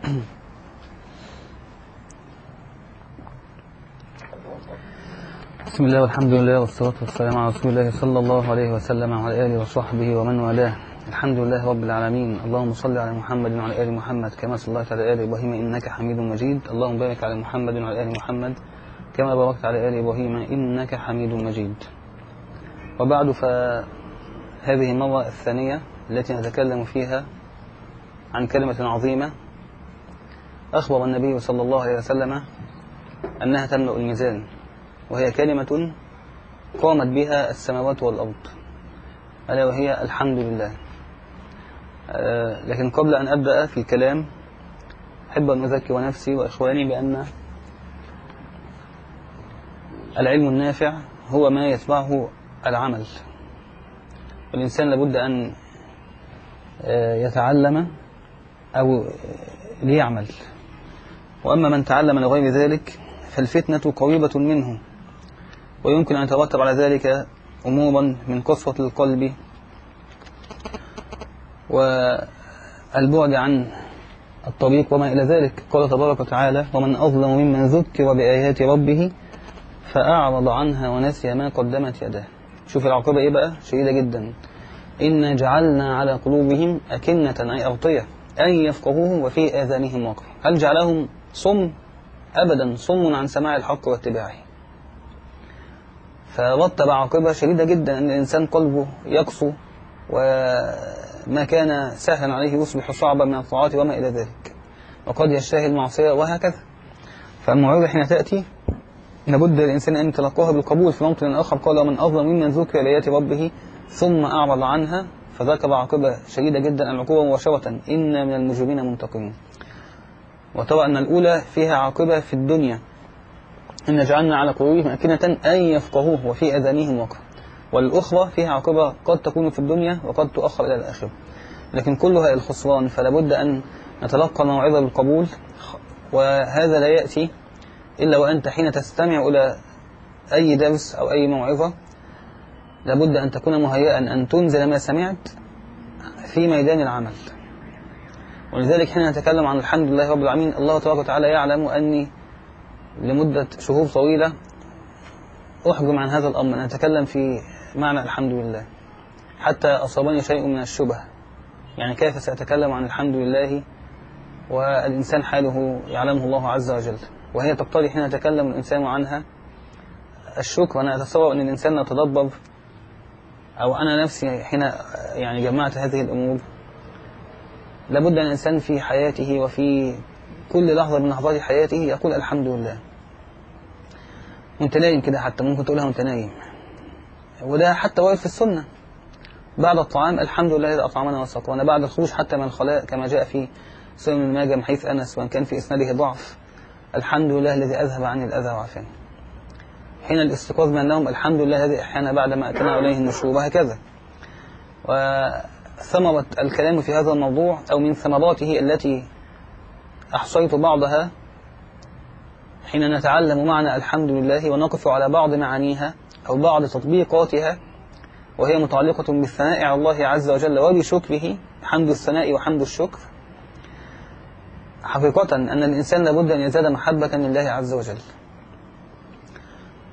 بسم الله والحمد لله والصلاة والسلام على رسول الله صلى الله عليه وسلم وعلى آله وصحبه ومن والاه. الحمد لله رب العالمين. اللهم صل على محمد وعلى آل محمد كما صليت على آل إبراهيم إنك حميد مجيد. اللهم بارك على محمد وعلى آل محمد كما باركت على آل إبراهيم إنك حميد مجيد. وبعد فهذه المرة الثانية التي نتكلم فيها عن كلمة عظيمة أخبر النبي صلى الله عليه وسلم أنها تملأ الميزان وهي كلمة قامت بها السماوات والأرض ألا وهي الحمد لله. أه لكن قبل أن أبدأ في الكلام أحب أن أذكر نفسي وإخواني بأن العلم النافع هو ما يتبعه العمل. والإنسان لابد أن يتعلم أو ليعمل. وأما من تعلم لغير ذلك فالفتنة قريبة منه. ويمكن أن يترتب على ذلك أمورا من قسوة القلب والبعد عن الطريق وما إلى ذلك. قال تبارك وتعالى ومن أظلم ممن ذكر بآيات ربه فأعرض عنها ونسي ما قدمت يداه. شوف العقوبة إيه بقى؟ شديدة جدا. إنا جعلنا على قلوبهم أكنة أي أغطية أن يفقهوه وفي آذانهم وقر. هل جعلهم صم أبدا صم عن سماع الحق واتباعه. فرتب عاقبة شديدة جدا أن الإنسان قلبه يقسو وما كان سهلا عليه يصبح صعبا من الطاعات وما إلى ذلك. وقد يشتهي المعصية وهكذا. فالموعظة حين تأتي لابد الإنسان أن يتلقاها بالقبول في موطن آخر. قال ومن أظلم ممن ذكر بآيات ربه ثم أعرض عنها فذكر عاقبة شديدة جدا العقوبة مباشرة. إن من المجرمين منتقمين وترى أن الأولى فيها عاقبة في الدنيا. إن جعلنا على قلوبهم أكنة أن يفقهوه وفي أذانهم وقر. والأخرى فيها عاقبة قد تكون في الدنيا وقد تؤخر إلى الآخرة. لكن كلها الخسران فلا بد أن نتلقى الموعظة بالقبول وهذا لا يأتي إلا وأنت حين تستمع إلى أي درس أو أي موعظة لابد أن تكون مهيئا أن تنزل ما سمعت في ميدان العمل. ولذلك حين نتكلم عن الحمد لله رب العالمين الله تبارك وتعالى يعلم أني لمدة شهور طويلة أحجم عن هذا الأمر أن أتكلم في معنى الحمد لله. حتى أصابني شيء من الشبه. يعني كيف سأتكلم عن الحمد لله؟ والإنسان حاله يعلمه الله عز وجل. وهي تقتضي حين يتكلم الإنسان عنها الشكر. أنا أتصور أن الإنسان يتدبر أو أنا نفسي حين يعني جمعت هذه الأمور لابد أن الإنسان في حياته وفي كل لحظة من لحظات حياته يقول الحمد لله. وانت نايم كده حتى ممكن تقولها وانت نايم وده حتى وارد في السنة. بعد الطعام الحمد لله الذي أطعمنا وسقانا بعد الخروج حتى من الخلاء كما جاء في سنن الماجه من حيث أنس وإن كان في إسناده ضعف الحمد لله الذي أذهب عني الأذى وعافاني حين الاستيقاظ من النوم الحمد لله الذي أحيانا بعد ما أتنا إليه النشور وهكذا وثمرة الكلام في هذا الموضوع أو من ثمراته التي أحصيت بعضها حين نتعلم معنى الحمد لله ونقف على بعض معانيها أو بعض تطبيقاتها وهي متعلقة بالثناء على الله عز وجل وبشكره حمد الثناء وحمد الشكر. حقيقة أن الإنسان لابد أن يزداد محبة لله عز وجل.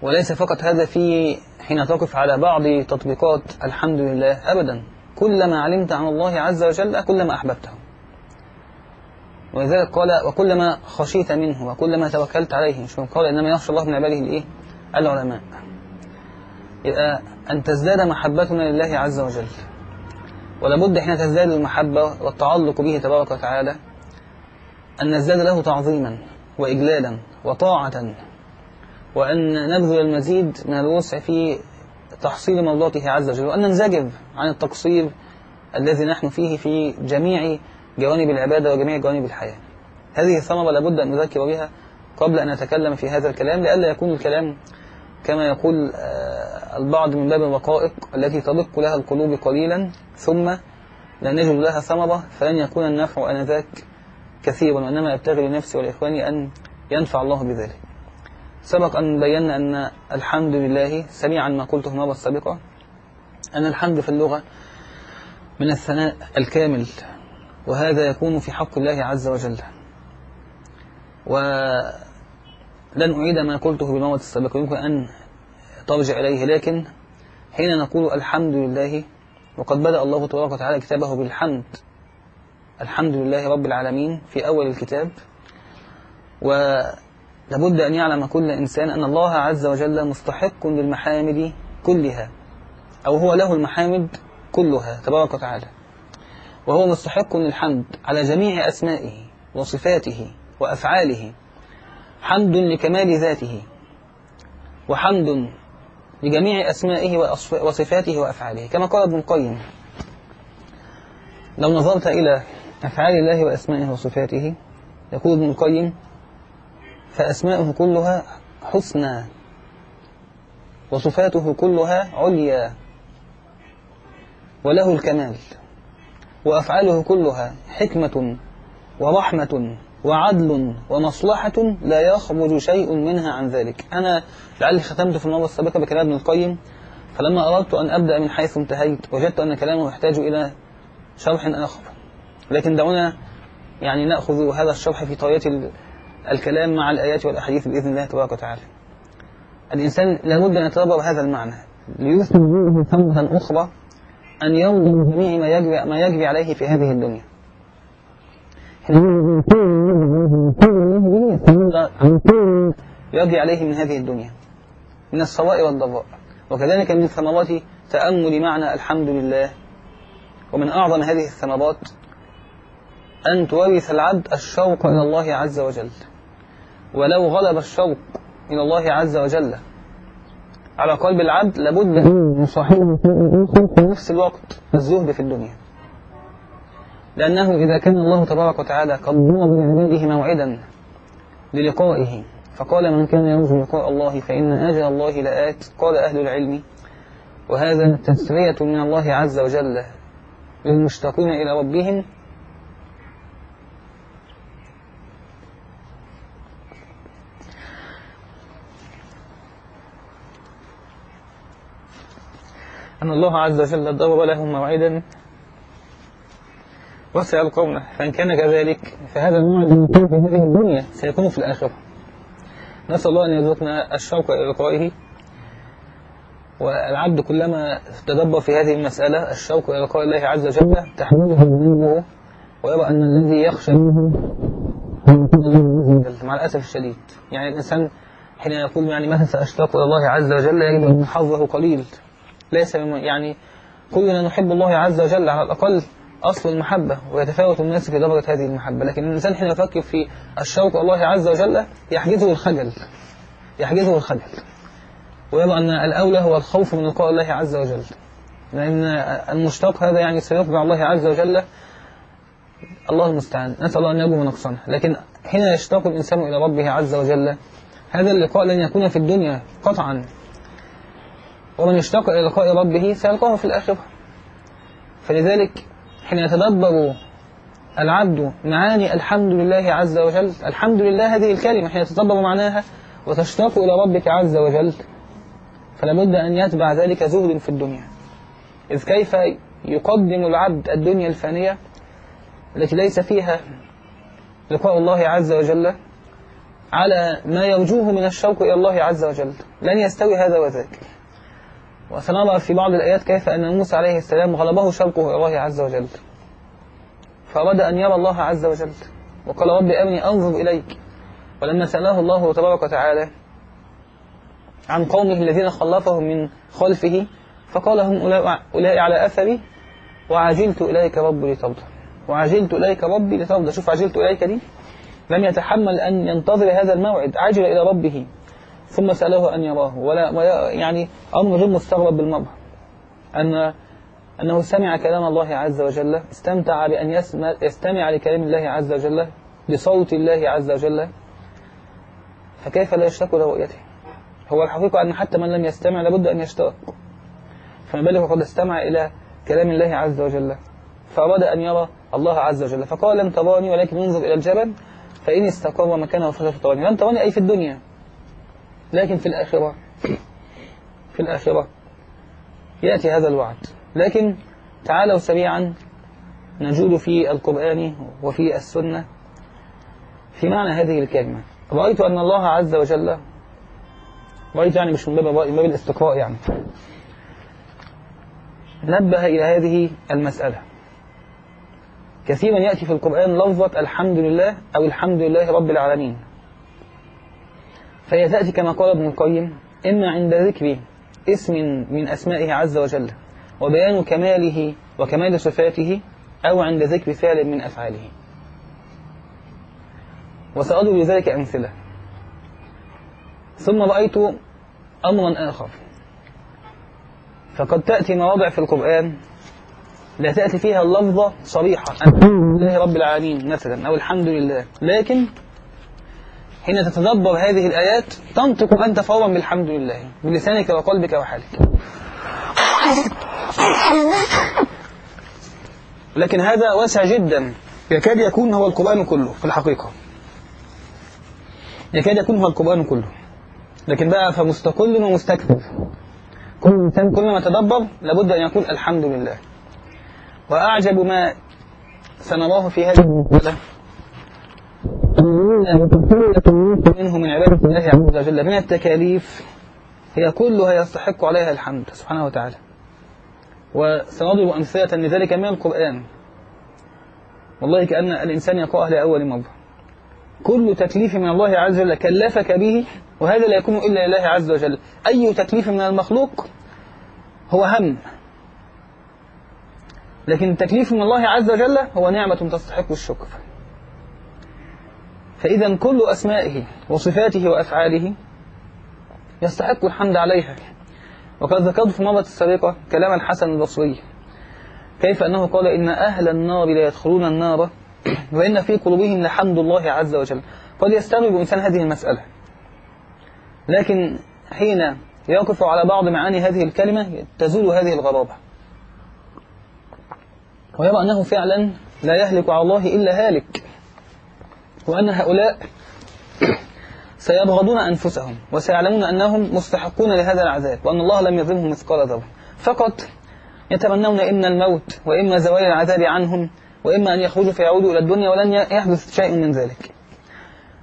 وليس فقط هذا في حين تقف على بعض تطبيقات الحمد لله أبدا. كلما علمت عن الله عز وجل كلما أحببته. ولذلك قال وكلما خشيت منه وكلما توكلت عليه مش قال؟ إنما يخشى الله من عباده الإيه؟ العلماء. يبقى أن تزداد محبتنا لله عز وجل. ولابد حين تزداد المحبة والتعلق به تبارك وتعالى أن نزداد له تعظيما وإجلالا وطاعة. وأن نبذل المزيد من الوسع في تحصيل مرضاته عز وجل. وأن ننزجر عن التقصير الذي نحن فيه في جميع جوانب العبادة وجميع جوانب الحياة. هذه الثمرة لابد أن نذكر بها قبل أن نتكلم في هذا الكلام لئلا يكون الكلام كما يقول البعض من باب الرقائق التي تدق لها القلوب قليلا ثم لا نجد لها ثمرة فلن يكون النفع آنذاك كثيرا. وإنما أبتغي لنفسي والإخواني أن ينفع الله بذلك. سبق أن بينا أن الحمد لله سميعا ما قلته المرة السابقة أن الحمد في اللغة من الثناء الكامل وهذا يكون في حق الله عز وجل. ولن أعيد ما قلته بالموت السابق يمكن أن ترجع إليه لكن حين نقول الحمد لله وقد بدأ الله تبارك وتعالى كتابه بالحمد الحمد لله رب العالمين في أول الكتاب. ولابد أن يعلم كل إنسان أن الله عز وجل مستحق للمحامد كلها أو هو له المحامد كلها تبارك وتعالى. وهو مستحق للحمد على جميع أسمائه وصفاته وأفعاله. حمد لكمال ذاته وحمد لجميع أسمائه وصفاته وأفعاله. كما قال ابن القيم لو نظرت إلى أفعال الله وأسمائه وصفاته يقول ابن القيم فأسماؤه كلها حسنى وصفاته كلها عليا وله الكمال وأفعاله كلها حكمة ورحمة وعدل ومصلحة لا يخرج شيء منها عن ذلك. أنا لعلي ختمت في المرة السابقة بكلام ابن القيم فلما أردت أن أبدأ من حيث انتهيت وجدت أن كلامه يحتاج إلى شرح آخر. لكن دعونا يعني نأخذ هذا الشرح في طريقة الكلام مع الآيات والأحاديث بإذن الله تبارك وتعالى. الإنسان لابد أن يتدبر هذا المعنى. ليثبت به ثمرة أخرى أن يرضى بجميع ما يجري, ما يجري عليه في هذه الدنيا. يجري عليه من هذه الدنيا. من السواء والضراء. وكذلك من ثمرات تأمل معنى الحمد لله. ومن أعظم هذه الثمرات أن تورث العبد الشوق إلى الله عز وجل. ولو غلب الشوق إلى الله عز وجل على قلب العبد لابد أن يصاحبه في نفس الوقت الزهد في الدنيا. لأنه إذا كان الله تبارك وتعالى قد ضرب لعباده موعدا للقائه فقال من كان يرجو لقاء الله فإن أجل الله لآت قال أهل العلم وهذا تسرية من الله عز وجل للمشتاقين إلى ربهم أن الله عز وجل ضرب لهم موعدا وسيلقونه فإن كان كذلك فهذا الموعد يكون في هذه الدنيا سيكون في الآخرة. نسأل الله أن يرزقنا الشوق إلى لقائه. والعبد كلما تدبر في هذه المسألة الشوق إلى لقاء الله عز وجل تحمله ذنوبه ويرى أن الذي يخشى منه مع الأسف الشديد. يعني الإنسان حين يقول يعني متى سأشتاق إلى الله عز وجل يجد أن حظه قليل. ليس يعني كلنا نحب الله عز وجل على الأقل أصل المحبة ويتفاوت الناس في درجة هذه المحبة. لكن الإنسان حين يفكر في الشوق الله عز وجل يحجزه الخجل يحجزه الخجل. ويرى أن الأولى هو الخوف من لقاء الله عز وجل. لأن المشتاق هذا يعني سيطبع الله عز وجل. الله المستعان. نسأل الله أن يبو نقصنا لكن حين يشتاق الإنسان إلى ربه عز وجل هذا اللقاء لن يكون في الدنيا قطعا. ومن يشتاق إلى لقاء ربه سيلقاه في الآخرة. فلذلك حين يتدبر العبد معاني الحمد لله عز وجل الحمد لله هذه الكلمة حين يتدبر معناها وتشتاق إلى ربك عز وجل فلا بد أن يتبع ذلك زهد في الدنيا. إذ كيف يقدم العبد الدنيا الفانية التي ليس فيها لقاء الله عز وجل على ما يرجوه من الشوق إلى الله عز وجل؟ لن يستوي هذا وذاك. وسنرى في بعض الآيات كيف أن موسى عليه السلام غلبه شوقه الله عز وجل. فأراد أن يرى الله عز وجل. وقال رب أرني أنظر إليك. ولما سأله الله تبارك وتعالى عن قومه الذين خلفهم من خلفه فقال هم أولئك على أثري وعجلت إليك ربي لترضى. وعجلت إليك ربي لترضى. شوف عجلت إليك دي. لم يتحمل أن ينتظر هذا الموعد. عجل إلى ربه. ثم سأله أن يراه. ولا يعني أمر غير مستغرب بالمرة أن أنه سمع كلام الله عز وجل استمتع بأن يسمع يستمع لكلام الله عز وجل بصوت الله عز وجل. فكيف لا يشتاق لرؤيته هو الحقيقة أن حتى من لم يستمع لابد أن يشتاق. فما بالك وقد استمع إلى كلام الله عز وجل. فأراد أن يرى الله عز وجل. فقال لن تراني ولكن انظر إلى الجبل فإن استقر مكانه فسوف تراني. لن تراني أي في الدنيا. لكن في الآخرة في الآخرة يأتي هذا الوعد. لكن تعالوا سريعا نجود في القرآن وفي السنة في معنى هذه الكلمة. رأيت أن الله عز وجل رأيت يعني مش من باب الرأي من باب الاستقراء يعني. نبه إلى هذه المسألة. كثيرا يأتي في القرآن لفظة الحمد لله أو الحمد لله رب العالمين. فهي تأتي كما قال ابن القيم إما عند ذكر اسم من أسمائه عز وجل وبيان كماله وكمال صفاته أو عند ذكر فعل من أفعاله. وسأضرب لذلك أمثلة. ثم رأيت أمرا آخر. فقد تأتي مواضع في القرآن لا تأتي فيها اللفظة صريحة. الحمد لله رب العالمين مثلا أو الحمد لله. لكن حين تتدبر هذه الآيات تنطق أنت فورا بالحمد لله بلسانك وقلبك وحالك. لكن هذا واسع جدا. يكاد يكون هو القرآن كله في الحقيقة. يكاد يكون هو القرآن كله. لكن بقى فمستقل ومستكبر. كل إنسان كلما تدبر لابد أن يقول الحمد لله. وأعجب ما سنراه في هذه منه من عبادة الله عز وجل. من التكاليف هي كلها يستحق عليها الحمد سبحانه وتعالى. وسنضرب أمثلة لذلك من القرآن. والله كأن الإنسان يقرأها لأول مرة. كل تكليف من الله عز وجل كلفك به وهذا لا يكون إلا لله عز وجل. أي تكليف من المخلوق هو هم. لكن التكليف من الله عز وجل هو نعمة تستحق الشكر. فإذا كل أسمائه وصفاته وأفعاله يستحق الحمد عليها. وقد ذكرت في المرة السابقة كلام الحسن البصري كيف أنه قال إن أهل النار لا يدخلون النار وإن في قلوبهم لحمد الله عز وجل. قد يستغرب إنسان هذه المسألة. لكن حين يقف على بعض معاني هذه الكلمة تزول هذه الغرابة. ويرى أنه فعلا لا يهلك على الله إلا هالك. وأن هؤلاء سيبغضون أنفسهم وسيعلمون أنهم مستحقون لهذا العذاب وأن الله لم يظلمهم مثقال ذرة. فقط يتمنون إما الموت وإما زوال العذاب عنهم وإما أن يخرجوا فيعودوا إلى الدنيا ولن يحدث شيء من ذلك.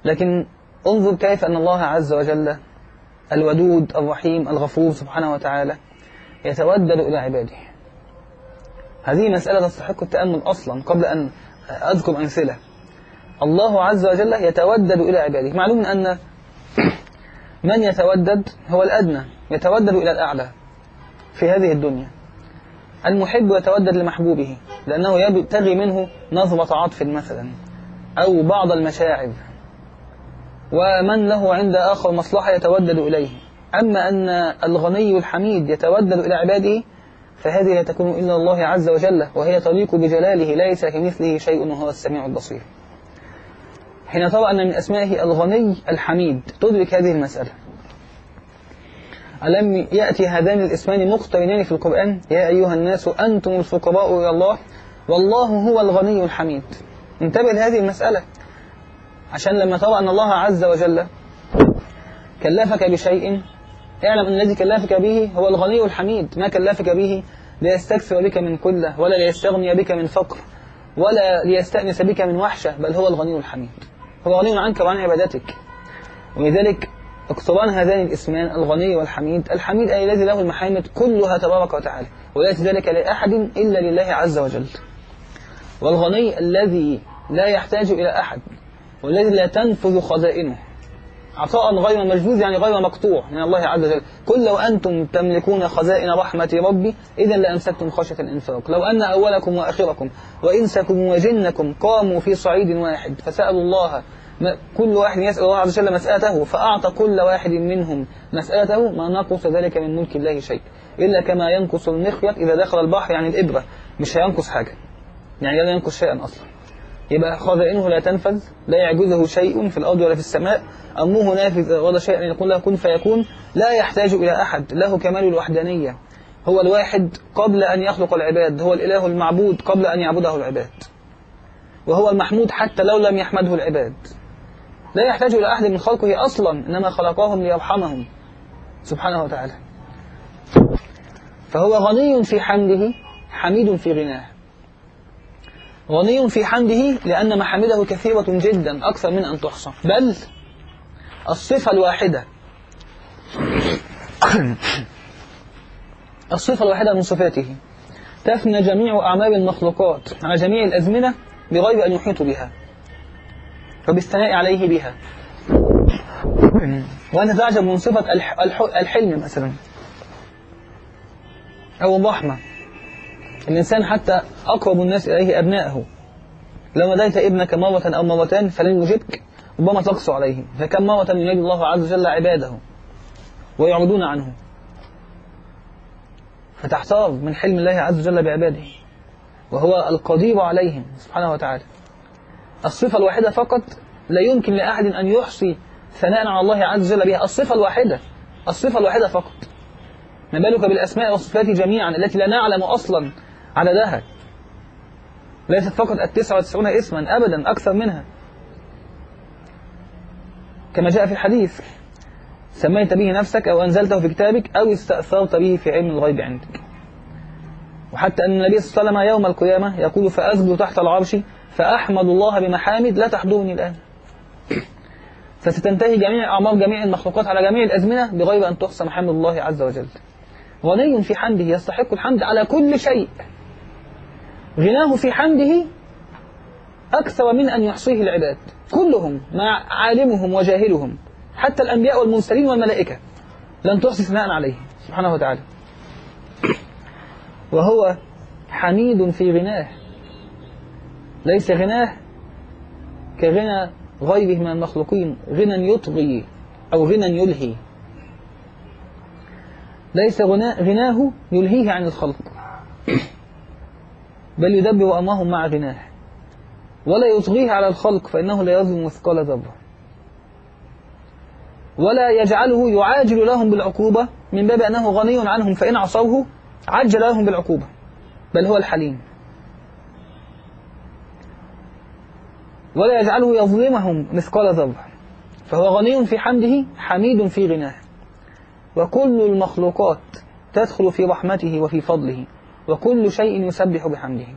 لكن انظر كيف أن الله عز وجل الودود الرحيم الغفور سبحانه وتعالى يتودد إلى عباده. هذه مسألة تستحق التأمل أصلا قبل أن أذكر أمثلة. الله عز وجل يتودد إلى عباده. معلوم أن من يتودد هو الأدنى يتودد إلى الأعلى في هذه الدنيا. المحب يتودد لمحبوبه لأنه يبتغي منه نظرة عطف مثلا أو بعض المشاعر. ومن له عند آخر مصلحة يتودد إليه. أما أن الغني الحميد يتودد إلى عباده فهذه لا تكون إلا الله عز وجل وهي تليق بجلاله ليس كمثله شيء وهو السميع البصير. حين ترى أن من أسمائه الغني الحميد. تدرك هذه المسألة. ألم يأتي هذان الاسمان مقترنان في القرآن؟ يا أيها الناس أنتم الفقراء إلى الله والله هو الغني الحميد. انتبه لهذه المسألة. عشان لما ترى أن الله عز وجل كلفك بشيء اعلم أن الذي كلفك به هو الغني الحميد. ما كلفك به؟ ليستكثر بك من كله ولا ليستغني بك من فقر ولا ليستأنس بك من وحشة بل هو الغني الحميد. غني عنك وعن عبادتك. ولذلك اقتران هذان الاسمان الغني والحميد. الحميد أي الذي له المحامد كلها تبارك وتعالى. وليس ذلك لأحد إلا لله عز وجل. والغني الذي لا يحتاج إلى أحد والذي لا تنفذ خزائنه. عطاء غير مجدود يعني غير مقطوع من الله عز وجل. قل لو أنتم تملكون خزائن رحمة ربي إذا لأمسكتم خشية الإنفاق. لو أن أولكم وآخركم وإنسكم وجنكم قاموا في صعيد واحد فسألوا الله كل واحد يسأل الله عز وجل مسألته فأعطى كل واحد منهم مسألته ما نقص ذلك من ملك الله شيء. إلا كما ينقص المخيط إذا دخل البحر يعني الإبرة. مش هينقص حاجة. يعني لا ينقص شيئا أصلا. يبقى خزائنه لا تنفذ لا يعجزه شيء في الأرض ولا في السماء أمه نافذ ولا شيء أن يقول له كن فيكون لا يحتاج إلى أحد له كمال الوحدانية. هو الواحد قبل أن يخلق العباد هو الإله المعبود قبل أن يعبده العباد. وهو المحمود حتى لو لم يحمده العباد. لا يحتاج إلى أحد من خلقه أصلا إنما خلقهم ليرحمهم. سبحانه وتعالى. فهو غني في حمده حميد في غناه. غني في حمده لأن محامده كثيرة جدا أكثر من أن تحصى. بل الصفة الواحدة الصفة الواحدة من صفاته. تفنى جميع أعمال المخلوقات على جميع الأزمنة بغير أن يحيطوا بها. وبالثناء عليه بها. وأنت تعجب من صفة الح... الح... الحلم مثلا. أو الرحمة. الإنسان حتى أقرب الناس إليه أبنائه. لو ناديت ابنك مرة أو مرتان فلن يجبك ربما تقسو عليه فكم مرة ينادي الله عز وجل عباده ويعرضون عنه؟ فتحتار من حلم الله عز وجل بعباده وهو القدير عليهم سبحانه وتعالى. الصفة الواحدة فقط لا يمكن لأحد أن يحصي ثناء على الله عز وجل بها. الصفة الواحدة الصفة الواحدة فقط. ما بالك بالأسماء والصفات جميعا التي لا نعلم أصلا عددها ليست فقط التسعة وتسعون اسما أبدا أكثر منها. كما جاء في الحديث سميت به نفسك أو أنزلته في كتابك أو استأثرت به في علم الغيب عندك. وحتى أن النبي صلى الله عليه وسلم يوم القيامة يقول فأسجد تحت العرش فأحمد الله بمحامد لا تحضرني الآن. فستنتهي جميع أعمار جميع المخلوقات على جميع الأزمنة بغير أن تحصى محامد الله عز وجل. غني في حمده يستحق الحمد على كل شيء. غناه في حمده أكثر من أن يحصيه العباد. كلهم مع عالمهم وجاهلهم حتى الأنبياء والمرسلين والملائكة لن تحصي ثناء عليه. سبحانه وتعالى. وهو حميد في غناه. ليس غناه كغنى غيره من المخلوقين غنى يطغي أو غنى يلهي. ليس غناه يلهيه عن الخلق. بل يدبر أمرهم مع غناه ولا يطغيه على الخلق فإنه لا يظلم مثقال ذرة. ولا يجعله يعاجل لهم بالعقوبة من باب أنه غني عنهم فإن عصوه عجل لهم بالعقوبة. بل هو الحليم. ولا يجعله يظلمهم مثقال ذرة. فهو غني في حمده حميد في غناه. وكل المخلوقات تدخل في رحمته وفي فضله. وكل شيء يسبح بحمده.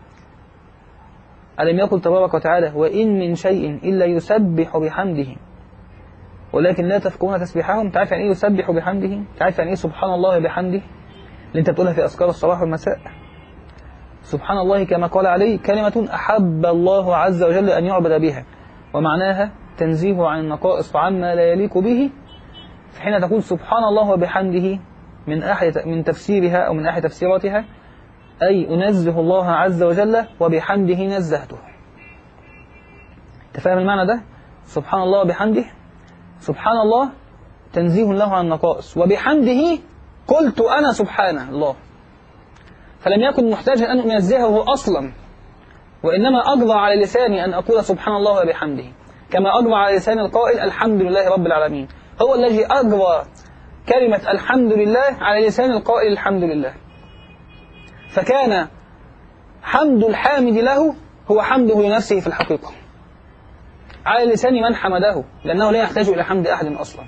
ألم يقل تبارك وتعالى وإن من شيء إلا يسبح بحمده. ولكن لا تفكرون تسبيحهم. تعرف يعني إيه يسبح بحمده؟ تعرف يعني إيه سبحان الله بحمده؟ اللي أنت بتقولها في أذكار الصباح والمساء. سبحان الله كما قال عليه كلمة أحب الله عز وجل أن يعبد بها. ومعناها تنزيه عن النقائص وعما لا يليق به. حين تقول سبحان الله وبحمده من أحد من تفسيرها أو من أحد تفسيراتها أي أنزه الله عز وجل وبحمده نزهته. أنت فاهم المعنى ده؟ سبحان الله وبحمده. سبحان الله تنزيه له عن النقائص وبحمده قلت أنا سبحان الله فلم يكن محتاجا أن أنزهه أصلا. وإنما أقضى على لساني أن أقول سبحان الله وبحمده. كما أقضى على لسان القائل الحمد لله رب العالمين. هو الذي أقضى كلمة الحمد لله على لسان القائل الحمد لله. فكان حمد الحامد له هو حمده لنفسه في الحقيقة. على لسان من حمده لأنه لا يحتاج إلى حمد أحد أصلا.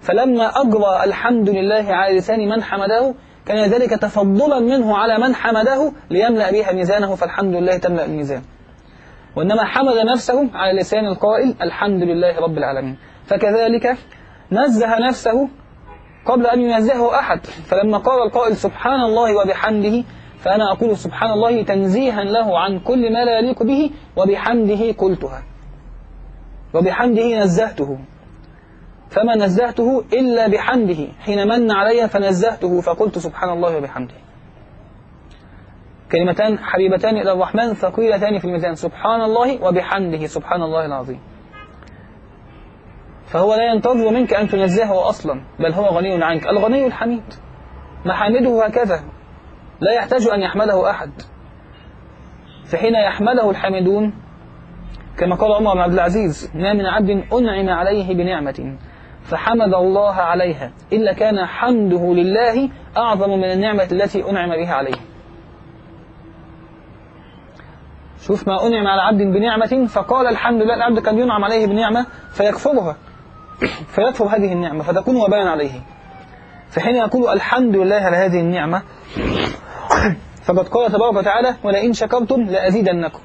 فلما أجرى الحمد لله على لسان من حمده كان ذلك تفضلا منه على من حمده ليملأ بها ميزانه فالحمد لله تملأ الميزان. وإنما حمد نفسه على لسان القائل الحمد لله رب العالمين. فكذلك نزه نفسه قبل أن ينزهه أحد. فلما قال القائل سبحان الله وبحمده فأنا أقول سبحان الله تنزيها له عن كل ما لا يليق به وبحمده قلتها. وبحمده نزهته. فما نزهته إلا بحمده. حين من علي فنزهته فقلت سبحان الله وبحمده. كلمتان حبيبتان إلى الرحمن ثقيلتان في الميزان. سبحان الله وبحمده. سبحان الله العظيم. فهو لا ينتظر منك أن تنزهه أصلا بل هو غني عنك. الغني الحميد. محامده هكذا. لا يحتاج أن يحمده أحد. فحين يحمده الحامدون كما قال عمر بن عبد العزيز ما من عبد أنعم عليه بنعمة فحمد الله عليها إلا كان حمده لله أعظم من النعمة التي أنعم بها عليه. شوف ما أنعم على عبد بنعمة فقال الحمد لله العبد كان ينعم عليه بنعمة فيكفرها فيكفر هذه النعمة فتكون وبالا عليه. فحين يقول الحمد لله على هذه النعمة فقد قال تبارك وتعالى ولئن شكرتم لأزيدنكم.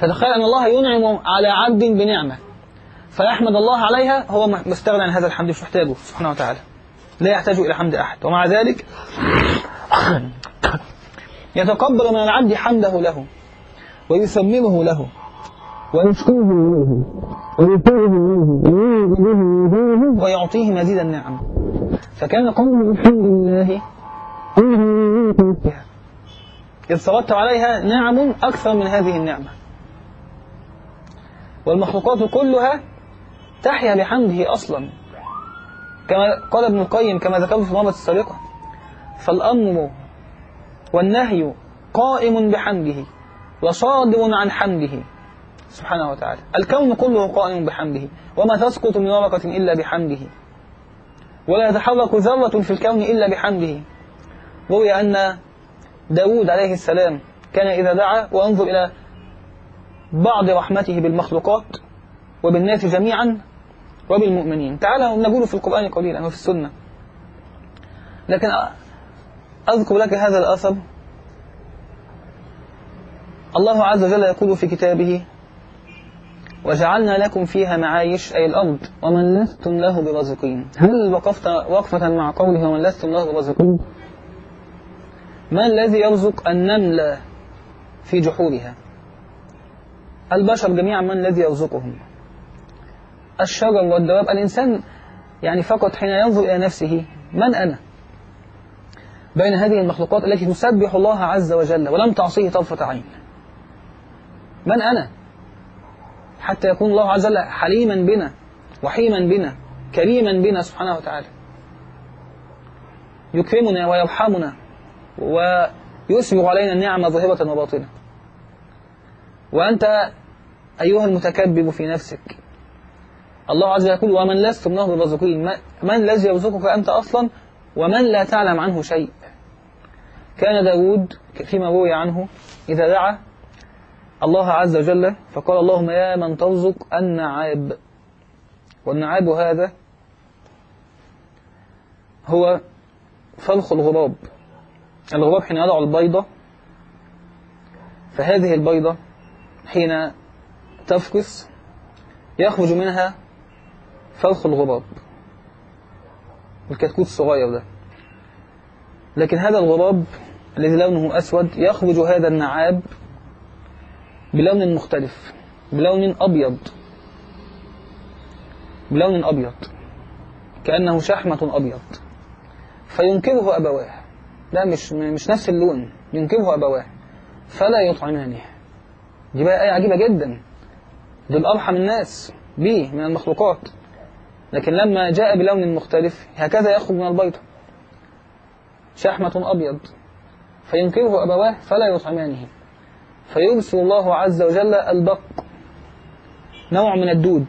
فتخيل أن الله ينعم على عبد بنعمة فيحمد الله عليها هو مستغنى عن هذا الحمد مش محتاجه سبحانه وتعالى لا يحتاج إلى حمد أحد. ومع ذلك يتقبل من العبد حمده له ويسممه له ويشكره إليه ويعطيه مزيد النعم. فكان قوله الحمد لله إذ ترتب عليها نعم أكثر من هذه النعمة. والمخلوقات كلها تحيا بحمده أصلا. كما قال ابن القيم كما ذكرت في المرة السابقة فالأمر والنهي قائم بحمده وصادر عن حمده. سبحانه وتعالى. الكون كله قائم بحمده وما تسقط من ورقة إلا بحمده. ولا يتحرك ذرة في الكون إلا بحمده. روي أن داود عليه السلام كان إذا دعا وأنظر إلى بعض رحمته بالمخلوقات وبالناس جميعا وبالمؤمنين. تعالى نقول في القرآن قليلا وفي السنة. لكن أذكر لك هذا الأثر. الله عز وجل يقول في كتابه وجعلنا لكم فيها معايش أي الأرض. ومن لستم له برزقين. هل وقفت وقفة مع قوله ومن لستم له برزقين ما الذي يرزق النمل في جحورها؟ البشر جميعا من الذي يرزقهم؟ الشجر والدواب الإنسان يعني فقط حين ينظر إلى نفسه من أنا؟ بين هذه المخلوقات التي تسبح الله عز وجل ولم تعصيه طرفة عين. من أنا؟ حتى يكون الله عز وجل حليما بنا وحيما بنا كريما بنا سبحانه وتعالى. يكرمنا ويرحمنا. ويسبغ علينا النعمة ظاهرة وباطنة. وأنت أيها المتكبر في نفسك. الله عز وجل يقول ومن لستم له برزقين من الذي يرزقك أنت أصلا؟ ومن لا تعلم عنه شيء؟ كان داود فيما روي عنه إذا دعا الله عز وجل فقال اللهم يا من ترزق النعاب. والنعاب هذا هو فلخ الغراب الغراب حين يضع البيضة فهذه البيضة حين تفقس يخرج منها فلخ الغراب الكتكوت الصغير ده. لكن هذا الغراب الذي لونه أسود يخرج هذا النعاب بلون مختلف بلون أبيض بلون أبيض كأنه شحمة أبيض فينكره أبواه. لا مش مش نفس اللون. ينكره أبواه. فلا يطعمانه دي بقى آية عجيبة جدا. دول أرحم الناس به من المخلوقات. لكن لما جاء بلون مختلف هكذا يخرج من البيضة شحمة أبيض. فينكره أبواه فلا يطعمانه فيرسل الله عز وجل البق نوع من الدود.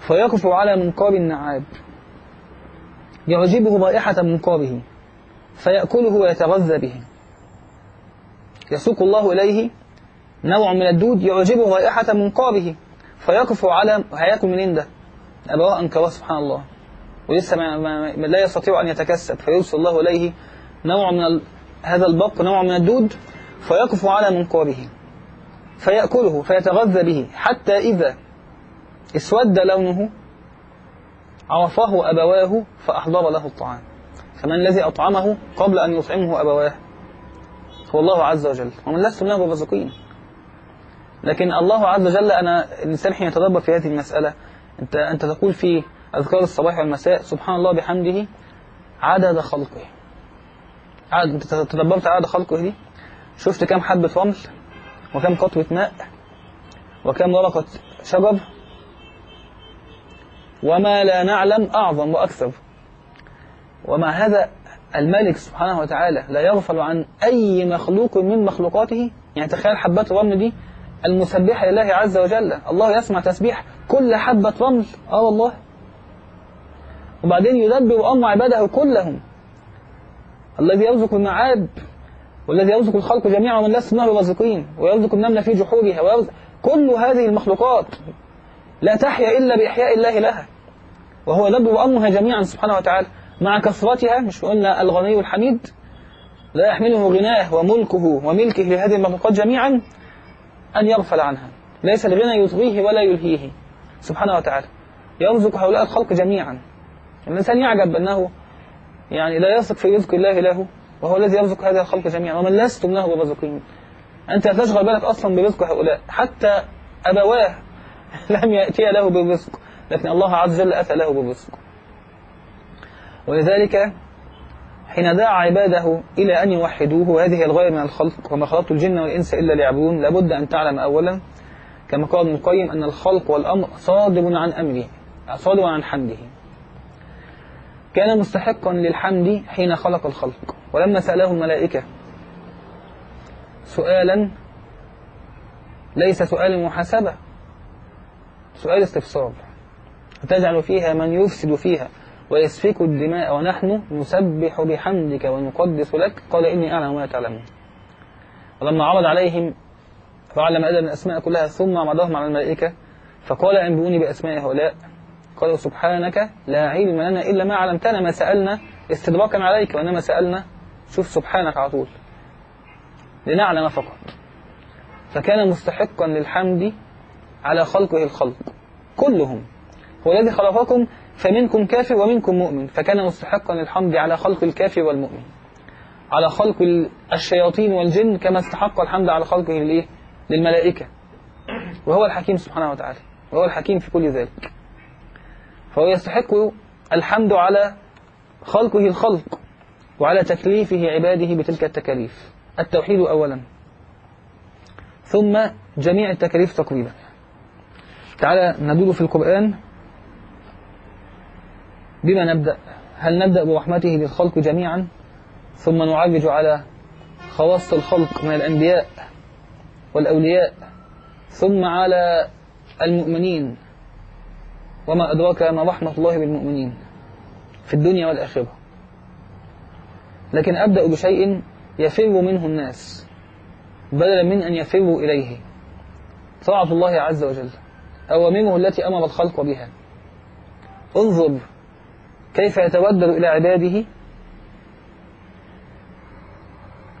فيقف على منقار النعاب. يعجبه رائحة منقاره فيأكله ويتغذى به. يسوق الله إليه نوع من الدود يعجبه رائحة منقاره فيقف على هياكل منين ده؟ أبواه أنكره سبحان الله. ولسه ما ما لا يستطيع أن يتكسب فيرسل الله إليه نوع من ال... هذا البق نوع من الدود فيقف على منقاره فيأكله فيتغذى به حتى إذا اسود لونه عرفه أبواه فأحضر له الطعام. فمن الذي أطعمه قبل أن يطعمه أبواه. هو الله عز وجل. ومن لست له برزقين لكن الله عز وجل أنا الإنسان حين يتدبر في هذه المسألة أنت أنت تقول في أذكار الصباح والمساء سبحان الله بحمده عدد خلقه. عدد أنت تدبرت عدد خلقه دي؟ شفت كم حبة رمل؟ وكم قطرة ماء؟ وكم ورقة شجر؟ وما لا نعلم أعظم وأكثر. ومع هذا الملك سبحانه وتعالى لا يغفل عن أي مخلوق من مخلوقاته؟ يعني تخيل حبات الرمل دي المسبحة لله عز وجل. الله يسمع تسبيح كل حبة رمل آه والله. وبعدين يدبر أمر عباده كلهم. الذي يرزق النعاب والذي يرزق الخلق جميعا ومن لست منه رازقين. ويرزق النمل في جحورها ويرزق كل هذه المخلوقات لا تحيا إلا بإحياء الله لها. وهو يدبر أمرها جميعا سبحانه وتعالى. مع كثرتها مش قلنا الغني الحميد لا يحمله غناه وملكه وملكه لهذه المخلوقات جميعا أن يغفل عنها. ليس الغنى يطغيه ولا يلهيه. سبحانه وتعالى. يرزق هؤلاء الخلق جميعا. الإنسان يعجب أنه يعني لا يثق في رزق الله له وهو الذي يرزق هذا الخلق جميعا. ومن لستم له برزقين أنت لا تشغل بالك أصلا برزق هؤلاء. حتى أبواه لم يأتي له بالرزق. لكن الله عز وجل أتى له بالرزق. ولذلك حين دعا عباده إلى أن يوحدوه وهذه الغاية من الخلق وما خلقت الجن والإنس إلا ليعبدون لابد أن تعلم أولا كما قال ابن القيم أن الخلق والأمر صادر عن أمره صادر عن حمده. كان مستحقا للحمد حين خلق الخلق. ولما سأله الملائكة سؤالا ليس سؤال محاسبة سؤال استفسار. تجعل فيها من يفسد فيها. ويسفك الدماء ونحن نسبح بحمدك ونقدس لك. قال إني أعلم ما تعلمون. ولما عرض عليهم فعلم آدم الأسماء كلها ثم عرضهم على الملائكة. فقال أنبئوني بأسماء هؤلاء. قالوا سبحانك لا علم لنا إلا ما علمتنا. ما سألنا استدراكا عليك وإنما سألنا. شوف سبحانك على طول. لنعلم فقط. فكان مستحقا للحمد على خلقه الخلق. كلهم. هو الذي خلقكم فمنكم كافر ومنكم مؤمن فكان مستحقا للحمد على خلق الكافر والمؤمن. على خلق الشياطين والجن كما استحق الحمد على خلقه للإيه؟ للملائكة. وهو الحكيم سبحانه وتعالى. وهو الحكيم في كل ذلك. فهو يستحق الحمد على خلقه الخلق وعلى تكليفه عباده بتلك التكاليف. التوحيد أولا. ثم جميع التكاليف تقريبا. تعالى ندور في القرآن. بما نبدأ؟ هل نبدأ برحمته للخلق جميعا؟ ثم نعرج على خواص الخلق من الأنبياء والأولياء ثم على المؤمنين. وما أدراك ما رحمة الله بالمؤمنين في الدنيا والآخرة. لكن أبدأ بشيء يفر منه الناس بدلا من أن يفروا إليه. طاعة الله عز وجل. أوامره التي أمر الخلق بها. انظر كيف يتودد إلى عباده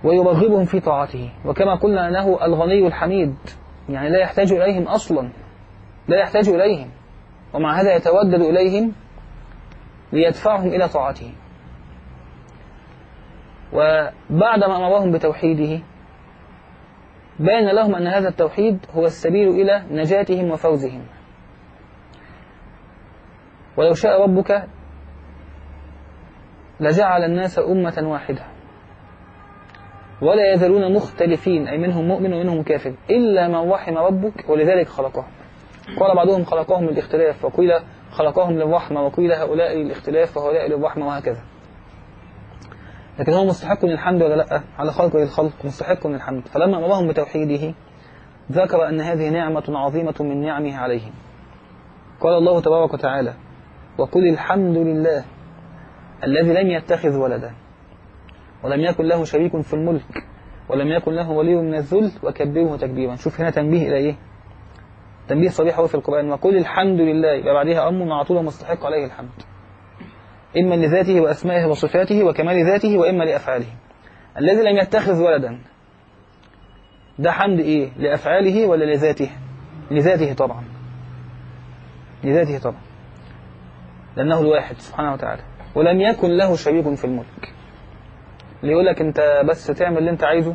ويرغبهم في طاعته. وكما قلنا أنه الغني الحميد يعني لا يحتاج إليهم أصلا لا يحتاج إليهم. ومع هذا يتودد إليهم ليدفعهم إلى طاعته. وبعدما أمرهم بتوحيده بين لهم أن هذا التوحيد هو السبيل إلى نجاتهم وفوزهم. ولو شاء ربك لجعل الناس أمة واحدة. ولا يزالون مختلفين أي منهم مؤمن ومنهم كافر إلا من رحم ربك ولذلك خلقهم. قال بعضهم خلقهم للاختلاف وقيل خلقهم للرحمة وقيل هؤلاء للاختلاف وهؤلاء للرحمة وهكذا. لكن هو مستحق للحمد ولا لأ؟ على خلقه الخلق مستحق للحمد. فلما أمرهم بتوحيده ذكر أن هذه نعمة عظيمة من نعمه عليهم. قال الله تبارك وتعالى وقل الحمد لله الذي لم يتخذ ولدا ولم يكن له شريك في الملك ولم يكن له ولي من الذل وكبره تكبيرا. شوف هنا تنبيه إلى إيه؟ تنبيه صريح هو في القرآن. وقل الحمد لله يبقى بعدها أمر مع طول مستحق عليه الحمد. إما لذاته وأسمائه وصفاته وكمال ذاته وإما لأفعاله. الذي لم يتخذ ولدا ده حمد إيه؟ لأفعاله ولا لذاته؟ لذاته طبعا. لذاته طبعا. لأنه الواحد سبحانه وتعالى. ولم يكن له شريك في الملك. اللي يقول لك انت بس تعمل اللي انت عايزه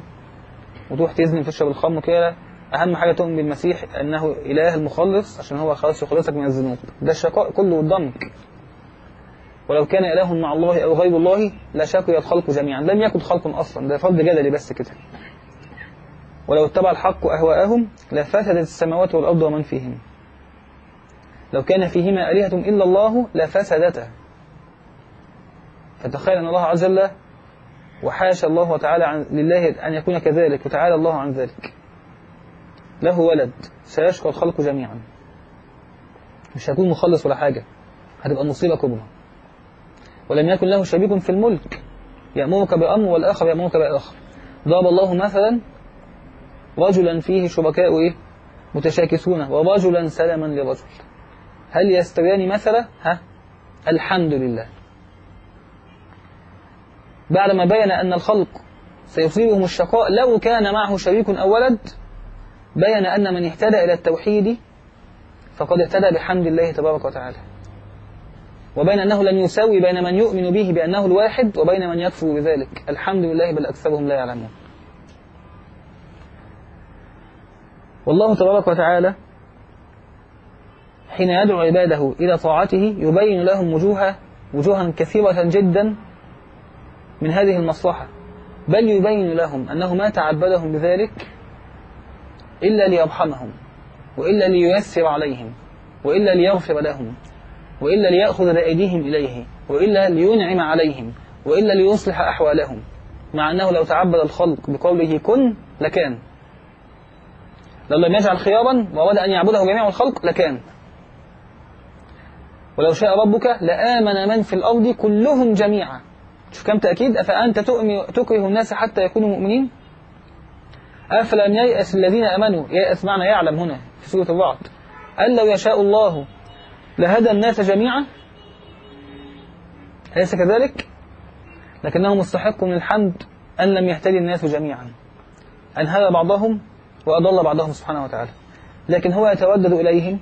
وتروح تزني وتشرب الخمر كده أهم حاجة تؤمن بالمسيح إنه إله المخلص عشان هو خلاص يخلصك من الذنوب. ده الشقاء كله قدامك ولو كان إله مع الله أو غير الله لشقي الخلق جميعا. لم يكن خلق أصلا ده فرض جدلي بس كده. ولو اتبع الحق أهواءهم لفسدت السماوات والأرض ومن فيهم لو كان فيهما آلهة إلا الله لفسدتا فتخيل أن الله عز وجل وحاشا الله وتعالى عن لله أن يكون كذلك وتعالى الله عن ذلك. له ولد سيشقى الخلق جميعا. مش هيكون مخلص ولا حاجة هتبقى مصيبة كبرى ولم يكن له شريك في الملك يأمرك بأمر والآخر يأمرك بآخر ضرب الله مثلا رجلا فيه شركاء إيه؟ متشاكسون ورجلا سلما لرجل هل يستويان مثلا؟ ها؟ الحمد لله. بعدما بين أن الخلق سيصيبهم الشقاء لو كان معه شريك أو ولد بين أن من اهتدى إلى التوحيد فقد اهتدى بحمد الله تبارك وتعالى. وبين أنه لم يساوي بين من يؤمن به بأنه الواحد وبين من يكفر بذلك. الحمد لله بل أكثرهم لا يعلمون. والله تبارك وتعالى حين يدعو عباده إلى طاعته يبين لهم وجوه وجوها كثيرة جدا من هذه المصلحة. بل يبين لهم أنه ما تعبدهم بذلك إلا ليرحمهم وإلا لييسر عليهم وإلا ليغفر لهم وإلا ليأخذ بأيديهم إليه وإلا لينعم عليهم وإلا ليصلح أحوالهم. مع أنه لو تعبد الخلق بقوله كن لكان. لو لم يجعل خيارا وأراد أن يعبده جميع الخلق لكان. ولو شاء ربك لآمن من في الأرض كلهم جميعا. شوف كم تأكيد؟ أفأنت تكره الناس حتى يكونوا مؤمنين؟ أفلم ييأس الذين أمنوا؟ ييأس معنى يعلم هنا في سورة الرعد أن لو يشاء الله لهدى الناس جميعا أليس كذلك؟ لكنه مستحق من الحمد أن لم يهتدي الناس جميعا. أن هدى بعضهم وأضل بعضهم سبحانه وتعالى. لكن هو يتودد إليهم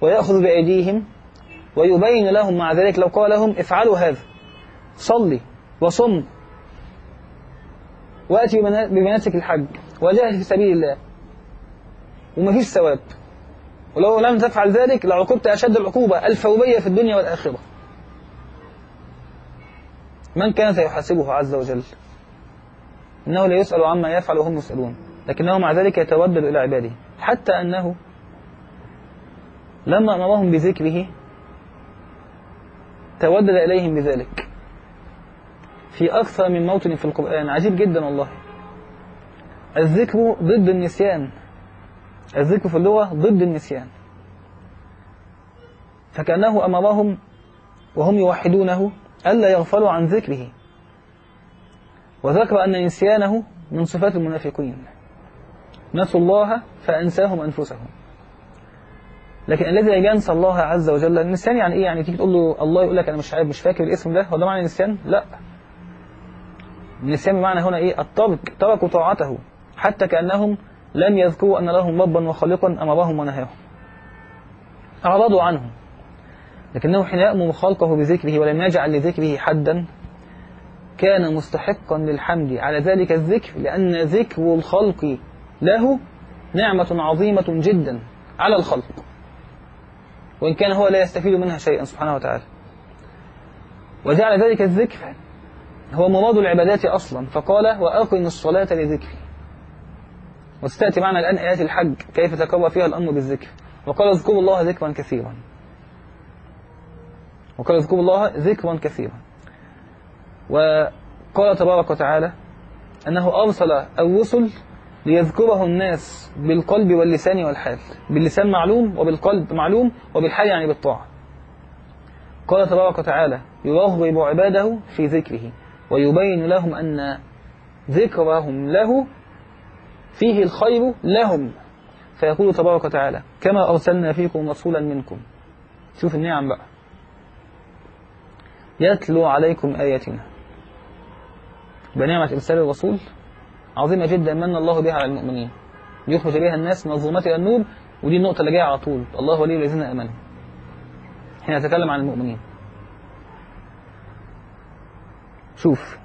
ويأخذ بأيديهم ويبين لهم مع ذلك لو قال لهم افعلوا هذا. صلي وصم وأتي بمناسك الحج وجاهد في سبيل الله ومفيش ثواب. ولو لم تفعل ذلك لعقوبت أشد العقوبة الفوبية في الدنيا والآخرة. من كان سيحاسبه عز وجل؟ إنه لا يسأل عما يفعل وهم يسألون لكنه مع ذلك يتودد إلى عباده. حتى أنه لما أمرهم بذكره تودد إليهم بذلك. في أكثر من موطن في القرآن. عجيب جدا والله. الذكر ضد النسيان. الذكر في اللغة ضد النسيان. فكأنه أمرهم وهم يوحدونه ألا يغفلوا عن ذكره. وذكر أن نسيانه من صفات المنافقين. نسوا الله فأنساهم أنفسهم. لكن الذي لا ينسى الله عز وجل النسيان يعني إيه؟ يعني تيجي تقول له الله يقول لك أنا مش عارف مش فاكر الاسم ده. هو ده معنى النسيان؟ لا. النسيان بمعنى هنا إيه؟ الترك تركوا طاعته. حتى كأنهم لم يذكروا أن لهم ربا وخالقا امرهم ونهاهم. اعرضوا عنه لكنه حين يأمر خلقه بذكره ولم يجعل لذكره حدا كان مستحقا للحمد. على ذلك الذكر لأن ذكر الخلق له نعمة عظيمة جدا على الخلق. وإن كان هو لا يستفيد منها شيئا سبحانه وتعالى. وجعل ذلك الذكر هو مراد العبادات أصلا. فقال وأقم الصلاة لذكري. وستأتي معنا الآن آيات الحج كيف تكرر فيها الأمر بالذكر. وقال اذكروا الله ذكرا كثيرا. وقال اذكروا الله ذكرا كثيرا. وقال تبارك وتعالى أنه أرسل الرسل ليذكره الناس بالقلب واللسان والحال. باللسان معلوم وبالقلب معلوم وبالحال يعني بالطاعة. قال تبارك وتعالى يرغب عباده في ذكره. ويبين لهم أن ذكرهم له فيه الخير لهم. فيقول تبارك وتعالى كما أرسلنا فيكم رسولا منكم. شوف النعم بقى. يتلو عليكم آياتنا. بنعمة إرسال الرسول عظيمة جدا من الله بها على المؤمنين. يخرج بها الناس من الظلمات إلى النور ودي النقطة اللي جاية على طول. الله ولي الذين آمنوا. حين نتكلم عن المؤمنين. شوف.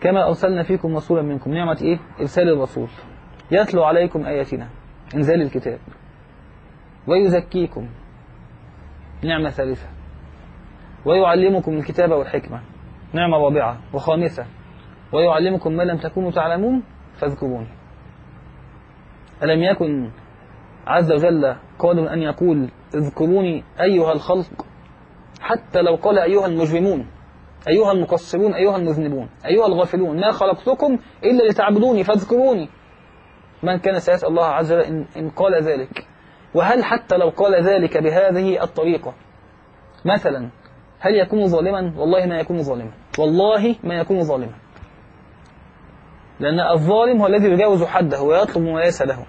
كما أرسلنا فيكم رسولا منكم. نعمة إيه؟ إرسال الرسول. يتلو عليكم آياتنا. إنزال الكتاب. ويزكيكم. نعمة ثالثة. ويعلمكم الكتاب والحكمة. نعمة رابعة وخامسة. ويعلمكم ما لم تكونوا تعلمون فاذكروني ألم يكن عز وجل قادر أن يقول اذكروني أيها الخلق حتى لو قال أيها المجرمون؟ أيها المقصرون أيها المذنبون أيها الغافلون ما خلقتكم إلا لتعبدوني فاذكروني. من كان سيسأل الله عز وجل إن, إن قال ذلك. وهل حتى لو قال ذلك بهذه الطريقة مثلا هل يكون ظالما؟ والله ما يكون ظالما. والله ما يكون ظالما. لأن الظالم هو الذي يجاوز حده ويطلب ما ليس له.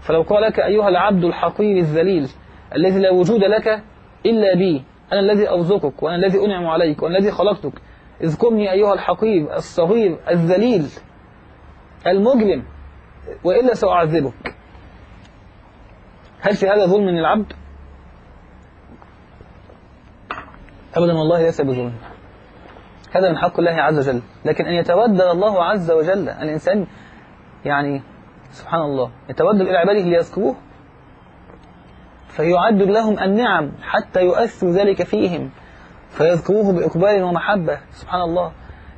فلو قال لك أيها العبد الحقير الذليل الذي لا وجود لك إلا بي أنا الذي أرزقك وأنا الذي أنعم عليك وأنا الذي خلقتك. اذكرني أيها الحقير الصغير الذليل المجرم وإلا سأعذبك. هل في هذا ظلم من العبد؟ أبدا والله ليس بظلم. هذا من حق الله عز وجل. لكن أن يتودد الله عز وجل الإنسان يعني سبحان الله يتودد إلى عباده ليذكروه فيعد لهم النعم حتى يؤثر ذلك فيهم فيذكروه بإقبال ومحبة. سبحان الله.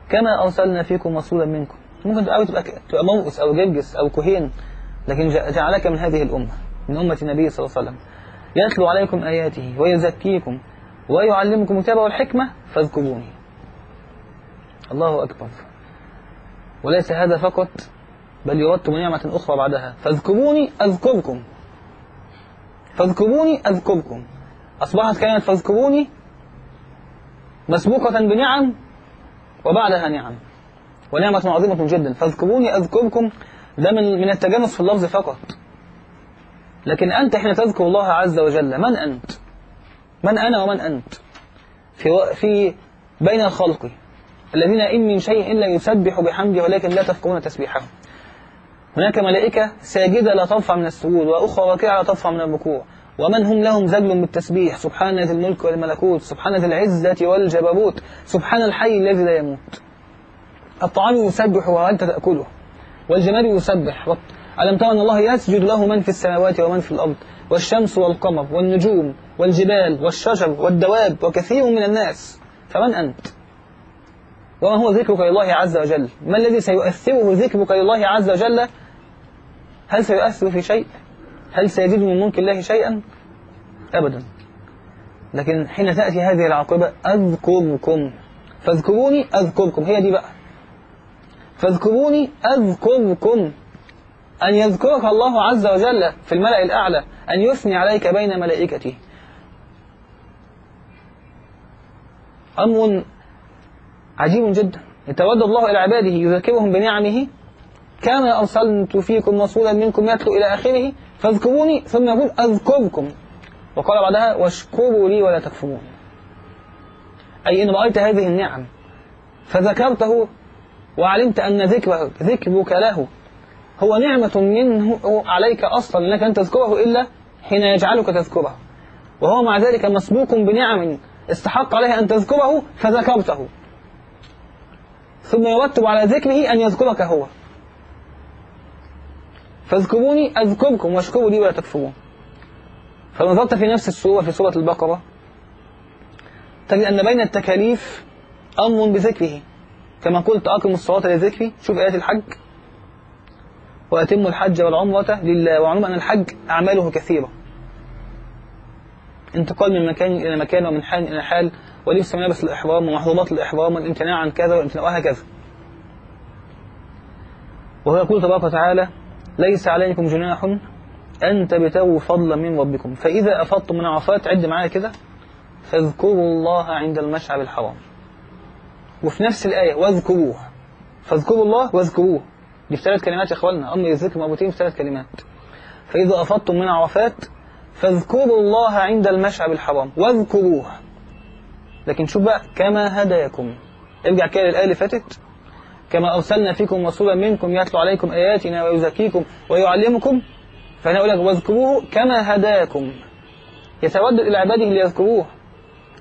كما أرسلنا فيكم رسولا منكم. ممكن تبقى تبقى تبقى موؤس أو جرجس أو كهين لكن جعلك من هذه الأمة من أمة النبي صلى الله عليه وسلم. يتلو عليكم آياته ويزكيكم ويعلمكم الكتاب والحكمة فاذكروني. الله أكبر. وليس هذا فقط بل يرد نعمة أخرى بعدها. فاذكروني أذكركم. فاذكروني أذكركم. أصبحت كلمة فاذكروني مسبوقة بنعم وبعدها نعم. ونعمة عظيمة جدا. فاذكروني أذكركم. ده من من التجانس في اللفظ فقط. لكن أنت حين تذكر الله عز وجل من أنت؟ من أنا ومن أنت؟ في, في بين الخلق الذين إن من شيء إلا يسبح بحمده ولكن لا تفقهون تسبيحه. هناك ملائكة ساجدة لا ترفع من السجود وأخرى راكعة لا ترفع من الركوع ومن هم لهم زجل بالتسبيح سبحان ذي الملك والملكوت سبحان ذي العزة والجبروت سبحان الحي الذي لا يموت. الطعام يسبح وأنت تأكله والجمال يسبح. ألم ترى أن الله يسجد له من في السماوات ومن في الأرض؟ والشمس والقمر والنجوم والجبال والشجر والدواب وكثير من الناس. فمن أنت؟ وما هو ذكرك لله عز وجل؟ ما الذي سيؤثره ذكرك لله عز وجل؟ هل سيؤثر في شيء؟ هل سيجد من ملك الله شيئا؟ أبدا. لكن حين تأتي هذه العاقبة أذكركم. فاذكروني أذكركم. هي دي بقى. فاذكروني أذكركم. أن يذكرك الله عز وجل في الملأ الأعلى أن يثني عليك بين ملائكته. أمر عجيب جدا. يتودد الله إلى عباده يذكرهم بنعمه. كما أرسلت فيكم رسولا منكم يتلو إلى آخره فاذكروني ثم يقول أذكركم. وقال بعدها واشكروا لي ولا تكفرون. أي إن رأيت هذه النعم فذكرته وعلمت أن ذكرك ذكرك له هو نعمة منه عليك أصلا أنك أن تذكره إلا حين يجعلك تذكره. وهو مع ذلك مسبوق بنعم استحق عليه أن تذكره فذكرته. ثم يرتب على ذكره أن يذكرك هو. فاذكروني أذكركم واشكروا لي ولا تكفرون. فنظرت في نفس السورة في سورة البقرة. تجد أن بين التكاليف أمر بذكره. كما قلت أقم الصلاة لذكري شوف آيات الحج. وأتم الحج والعمرة لله وعلم أن الحج أعماله كثيرة. انتقال من مكان إلى مكان ومن حال إلى حال ولبس ملابس الإحرام ومحظورات الإحرام والامتناع عن كذا والامتناع وهكذا. وهو يقول تبارك وتعالى ليس عليكم جناح أن تبتغوا فضلا من ربكم. فإذا أفضتم من عرفات عد معايا كده. فاذكروا الله عند المشعر الحرام. وفي نفس الآية واذكروه. فاذكروا الله واذكروه. دي في ثلاث كلمات يا إخواننا. أمر الذكر مربوطين في ثلاث كلمات. فإذا أفضتم من عرفات فاذكروا الله عند المشعر الحرام. واذكروه. لكن شوف بقى كما هداكم. ارجع كده للآية اللي فاتت. كما أرسلنا فيكم رسولا منكم يتلو عليكم آياتنا ويزكيكم ويعلمكم. فأنا أقول لك واذكروه كما هداكم. يتودد إلى عباده ليذكروه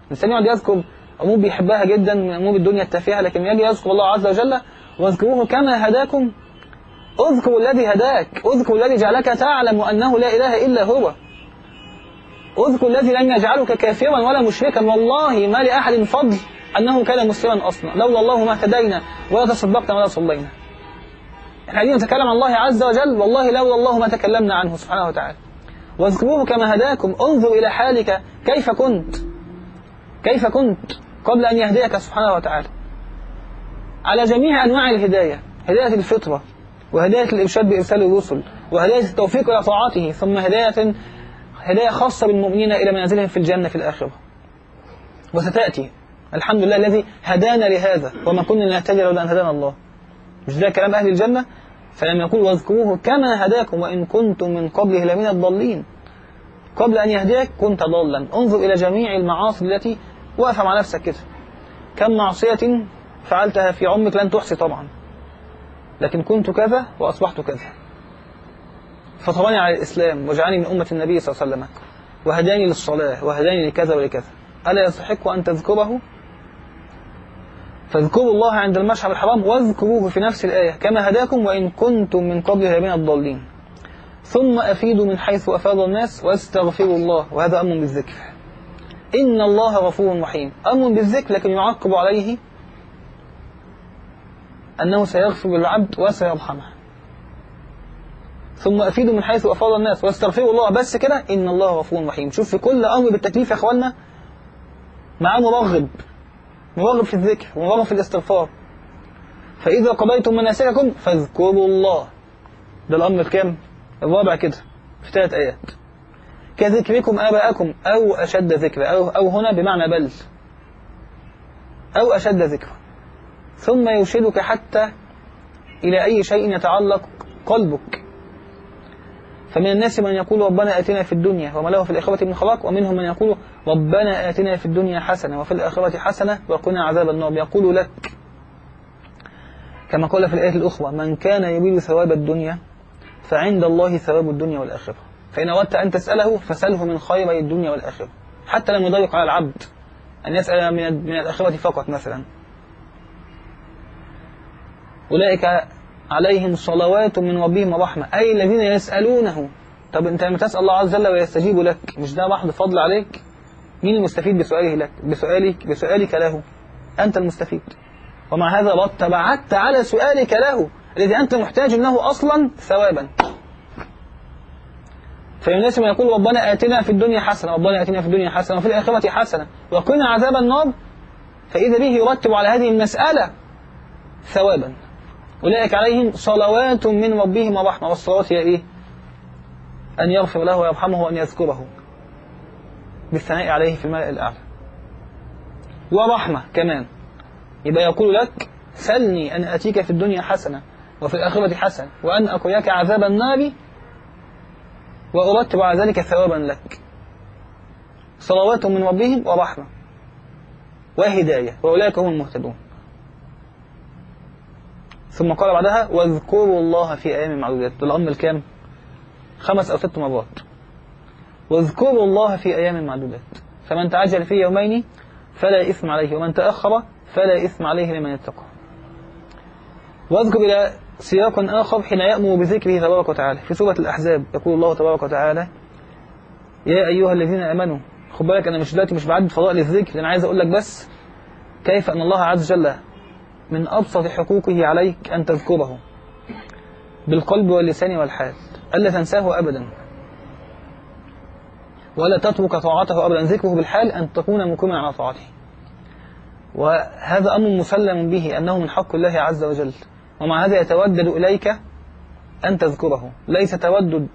الإنسان يقعد يذكر أمور بيحبها جدا من أمور الدنيا التافهة لكن يجي يذكر الله عز وجل واذكروه كما هداكم. اذكر الذي هداك اذكر الذي جعلك تعلم أنه لا إله إلا هو. اذكر الذي لم يجعلك كافرا ولا مشركا والله ما لأحد فضل. أنه كان مسلما أصلا. لولا الله ما اهتدينا ولا تصدقنا ولا صلينا. إحنا عايزين نتكلم عن الله عز وجل. والله لولا الله ما تكلمنا عنه سبحانه وتعالى. واذكروه كما هداكم. انظر إلى حالك كيف كنت. كيف كنت قبل أن يهديك سبحانه وتعالى. على جميع أنواع الهداية. هداية الفطرة وهداية الإرشاد بإرسال الرسل وهداية التوفيق إلى طاعته ثم هداية هداية خاصة بالمؤمنين إلى منازلهم في الجنة في الآخرة. وستأتي الحمد لله الذي هدانا لهذا وما كنا نهتدي لولا أن هدانا الله. مش ده كلام أهل الجنة؟ فلم يقول واذكروه كما هداكم وإن كنتم من قبله لمن الضالين. قبل أن يهديك كنت ضالا. انظر إلى جميع المعاصي التي واقفة مع نفسك كده. كم معصية فعلتها في عمرك لن تحصي طبعا. لكن كنت كذا وأصبحت كذا. فطرني على الإسلام وجعلني من أمة النبي صلى الله عليه وسلم. وهداني للصلاة وهداني لكذا ولكذا. ألا يستحق أن تذكره؟ فاذكروا الله عند المشعر الحرام واذكروه في نفس الآية كما هداكم وإن كنتم من قبلها من الضالين. ثم أفيدوا من حيث أفاض الناس واستغفروا الله وهذا أمر بالذكر. إن الله غفور رحيم. أمر بالذكر لكن يعقب عليه أنه سيغفر للعبد وسيرحمه. ثم أفيدوا من حيث أفاض الناس واستغفروا الله. بس كده إن الله غفور رحيم. شوف في كل أمر بالتكليف يا إخوانا معاه مرغب مرغب في الذكر ومرغب في الاستغفار. فإذا قضيتم مناسككم فاذكروا الله. ده الأمر الكام؟ الرابع كده في ثلاث آيات. كذكركم آباءكم أو أشد ذكر أو, أو هنا بمعنى بل. أو أشد ذكر. ثم يرشدك حتى إلى أي شيء يتعلق قلبك. فمن الناس من يقول ربنا آتنا في الدنيا وما له في الآخرة من خلاق ومنهم من يقول ربنا آتنا في الدنيا حسنة وفي الآخرة حسنة وقنا عذاب النار. يقول لك كما قال في الآية الأخرى من كان يريد ثواب الدنيا فعند الله ثواب الدنيا والآخرة. فإن أردت أن تسأله فسأله من خير الدنيا والآخرة. حتى لم يضيق على العبد أن يسأل من من الآخرة فقط مثلا. أولئك عليهم صلوات من ربهم ورحمة. أي الذين يسألونه. طب أنت لما تسأل الله عز وجل ويستجيب لك مش ده محض فضل عليك؟ مين المستفيد بسؤاله لك؟ بسؤالك بسؤالك له. أنت المستفيد. ومع هذا تبعت على سؤالك له الذي أنت محتاج له أصلا ثوابا. فالناس من يقول ربنا آتنا في الدنيا حسنة ربنا آتنا في الدنيا حسنة وفي الآخرة حسنة. وقنا عذاب النار. فإذا به يرتب على هذه المسألة ثوابا. أولئك عليهم صلوات من ربهم ورحمة والصلوات هي إيه؟ أن يغفر له ويرحمه وأن يذكره بالثناء عليه في الملأ الأعلى. ورحمة كمان. يبقى يقول لك سلني أن أتيك في الدنيا حسنة وفي الآخرة حسنة وأن أقياك عذاب النار وأرتب على ذلك ثوابا لك. صلوات من ربهم ورحمة. وهداية. وأولئك هم المهتدون. ثم قال بعدها واذكروا الله في أيام معدودات. الأمر الكام؟ خمس أو ست مرات. واذكروا الله في أيام معدودات. فمن تعجل في يومين فلا إثم عليه ومن تأخر فلا إثم عليه لمن اتقى. واذكر إلى سياق آخر حين يأمر بذكره تبارك وتعالى. في سورة الأحزاب يقول الله تبارك وتعالى يا أيها الذين آمنوا خد بالك أنا مش دلوقتي مش بعد فضائل الذكر أنا عايز أقول لك بس كيف أن الله عز وجل من أبسط حقوقه عليك أن تذكره بالقلب واللسان والحال ألا تنساه أبدا. ولا تترك طاعته أبدا ذكره بالحال أن تكون مقيما على طاعته. وهذا أمر مسلم به أنه من حق الله عز وجل. ومع هذا يتودد إليك أن تذكره. ليس تودد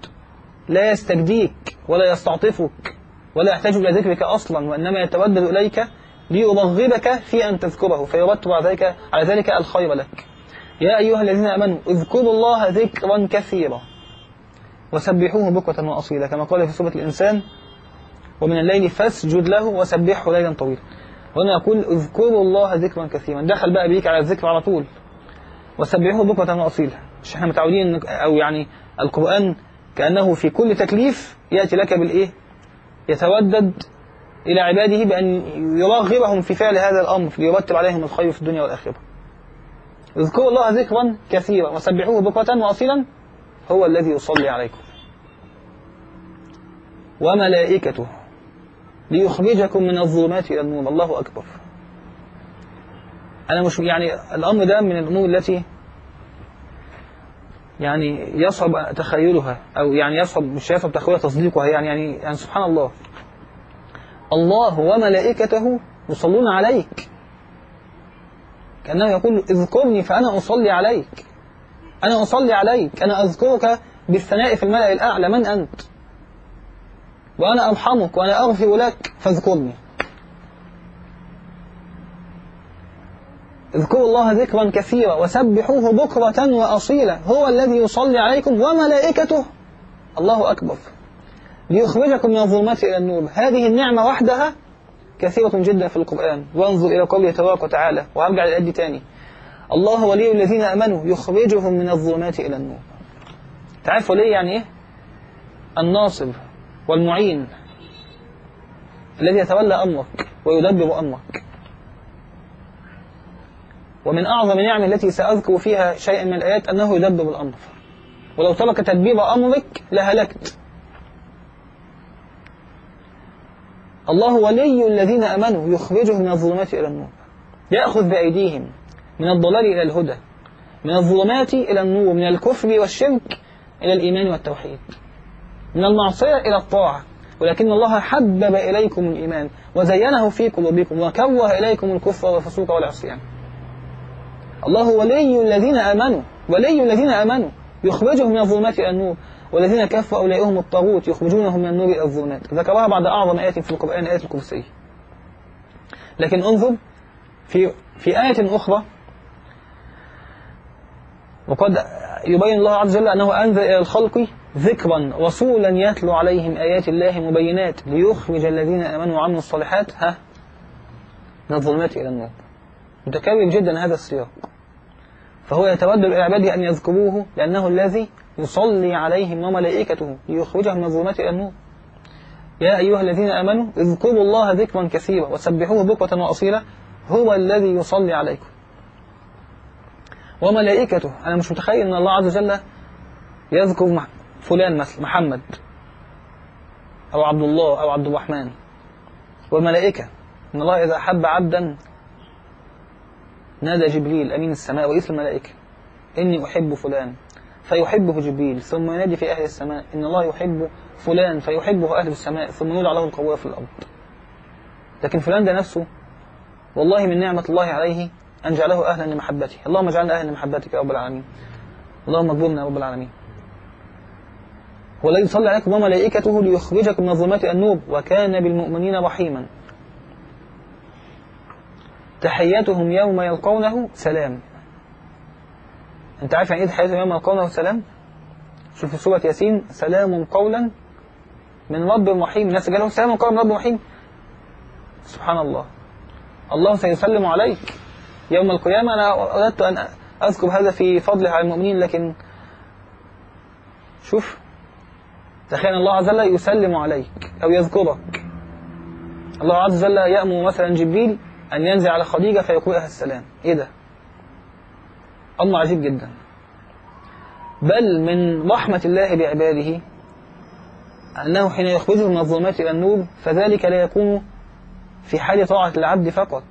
لا يستجديك ولا يستعطفك ولا يحتاج إلى ذكرك أصلا وإنما يتودد إليك ليرغبك في أن تذكره فيرتب ذلك, على ذلك الخير لك. يا أيها الذين آمنوا اذكروا الله ذكرا كثيرا. وسبحوه بكرة وأصيلا كما قال في سورة الإنسان ومن الليل فاسجد له وسبحه ليلا طويلا. وأنا أقول اذكروا الله ذكرا كثيرا. دخل بقى بيك على الذكر على طول. وسبحوه بكرة وأصيلا. مش إحنا متعودين أو يعني القرآن كأنه في كل تكليف يأتي لك بالإيه؟ يتودد إلى عباده بأن يرغبهم في فعل هذا الأمر ليرتب عليهم الخير في الدنيا والآخرة. اذكروا الله ذكرا كثيرا وسبحوه بكرة وأصيلا هو الذي يصلي عليكم. وملائكته ليخرجكم من الظلمات إلى النور الله أكبر. أنا مش يعني الأمر ده من الأمور التي يعني يصعب تخيلها أو يعني يصعب مش يصعب تخيلها تصديقها يعني يعني يعني سبحان الله. الله وملائكته يصلون عليك. كأنه يقول اذكرني فأنا أصلي عليك. أنا أصلي عليك. أنا أذكرك بالثناء في الملأ الأعلى. من أنت؟ وأنا أرحمك وأنا أغفر لك فاذكرني. اذكروا الله ذكرا كثيرا وسبحوه بكرة وأصيلا. هو الذي يصلي عليكم وملائكته. الله أكبر. ليخرجكم من الظلمات إلى النور. هذه النعمة وحدها كثيرة جدا في القرآن. وانظر إلى قوله تبارك وتعالى. وأرجع للأد تاني الله ولي الذين أمنوا يخرجهم من الظلمات إلى النور. تعرفوا ليه يعني إيه؟ الناصر والمعين الذي يتولى أمرك ويدبر أمرك. ومن أعظم النعم التي سأذكر فيها شيئا من الآيات أنه يدبر الأمر. ولو ترك تدبير أمرك لهلكت. الله ولي الذين أمنوا يخرجهم من الظلمات إلى النور. يأخذ بأيديهم من الضلال إلى الهدى من الظلمات إلى النور من الكفر والشرك إلى الإيمان والتوحيد من المعصية إلى الطاعة. ولكن الله حبب إليكم الإيمان وزينه في قلوبكم وكره إليكم الكفر والفسوق والعصيان. الله ولي الذين آمنوا ولي الذين آمنوا يخرجهم من الظلمات إلى النور. والذين كفروا أولئهم الطاغوت يخرجونهم من النور إلى الظلمات. ذكرها بعد أعظم آية في القرآن آية الكرسي. لكن انظر في في آية أخرى وقد يبين الله عز وجل أنه أنزل إلى الخلق ذكرا رسولا يتلو عليهم آيات الله مبينات ليخرج الذين آمنوا وعملوا الصالحات ها من الظلمات إلى النور. متكرر جدا هذا السياق. فهو يتودد إلى أن يذكروه لأنه الذي يصلي عليهم وملائكته ليخرجهم من الظلمات إلى النور. يا أيها الذين آمنوا اذكروا الله ذكرا كثيرا وسبحوه بكرة وأصيلا هو الذي يصلي عليكم. وملائكته أنا مش متخيل أن الله عز وجل يذكر فلان مثل محمد أو عبد الله أو عبد الرحمن. والملائكة إن الله إذا أحب عبدا نادى جبريل أمين السماء وإثل الملائكة إني أحب فلان. فيحبه جبريل ثم ينادي في أهل السماء إن الله يحب فلان فيحبه أهل السماء ثم يولع له القبول في الأرض. لكن فلان ده نفسه والله من نعمة الله عليه أن جعله أهلا لمحبته. اللهم اجعلنا أهلا لمحبتك يا رب العالمين. اللهم اقبلنا يا رب العالمين. والذي صلى عليكم وملائكته ليخرجكم من ظلمات النور وكان بالمؤمنين رحيما. تحياتهم يوم يلقونه سلام. أنت عارف يعني إيه تحياتهم يوم يلقونه سلام شوف في سورة ياسين سلام قولا من رب رحيم الناس قالوا سلام قولا من رب رحيم سبحان الله الله سيسلم عليك يوم القيامة. أنا أردت أن أذكر هذا في فضله على المؤمنين لكن شوف تخيل الله عز وجل يسلم عليك أو يذكرك. الله عز وجل يأمر مثلا جبريل أن ينزل على خديجة فيقول لها السلام. إيه ده؟ أمر عجيب جدا. بل من رحمة الله بعباده أنه حين يخرجه من الظلمات إلى النور فذلك لا يكون في حال طاعة العبد فقط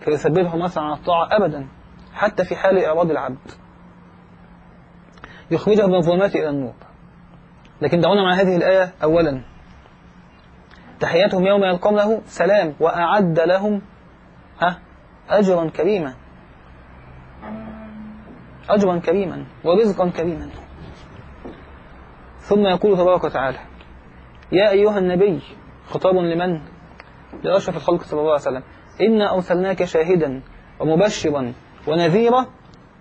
فيثبته مثلا على الطاعة أبدا حتى في حال إعراض العبد. يخرجه من الظلمات إلى النور. لكن دعونا مع هذه الآية أولا. تحياتهم يوم يلقونه سلام وأعد لهم أجرا كريما. أجرا كريما ورزقا كريما. ثم يقول تبارك وتعالى يا أيها النبي خطاب لمن؟ لأشرف الخلق صلى الله عليه وسلم إنا أرسلناك شاهدا ومبشرا ونذيرا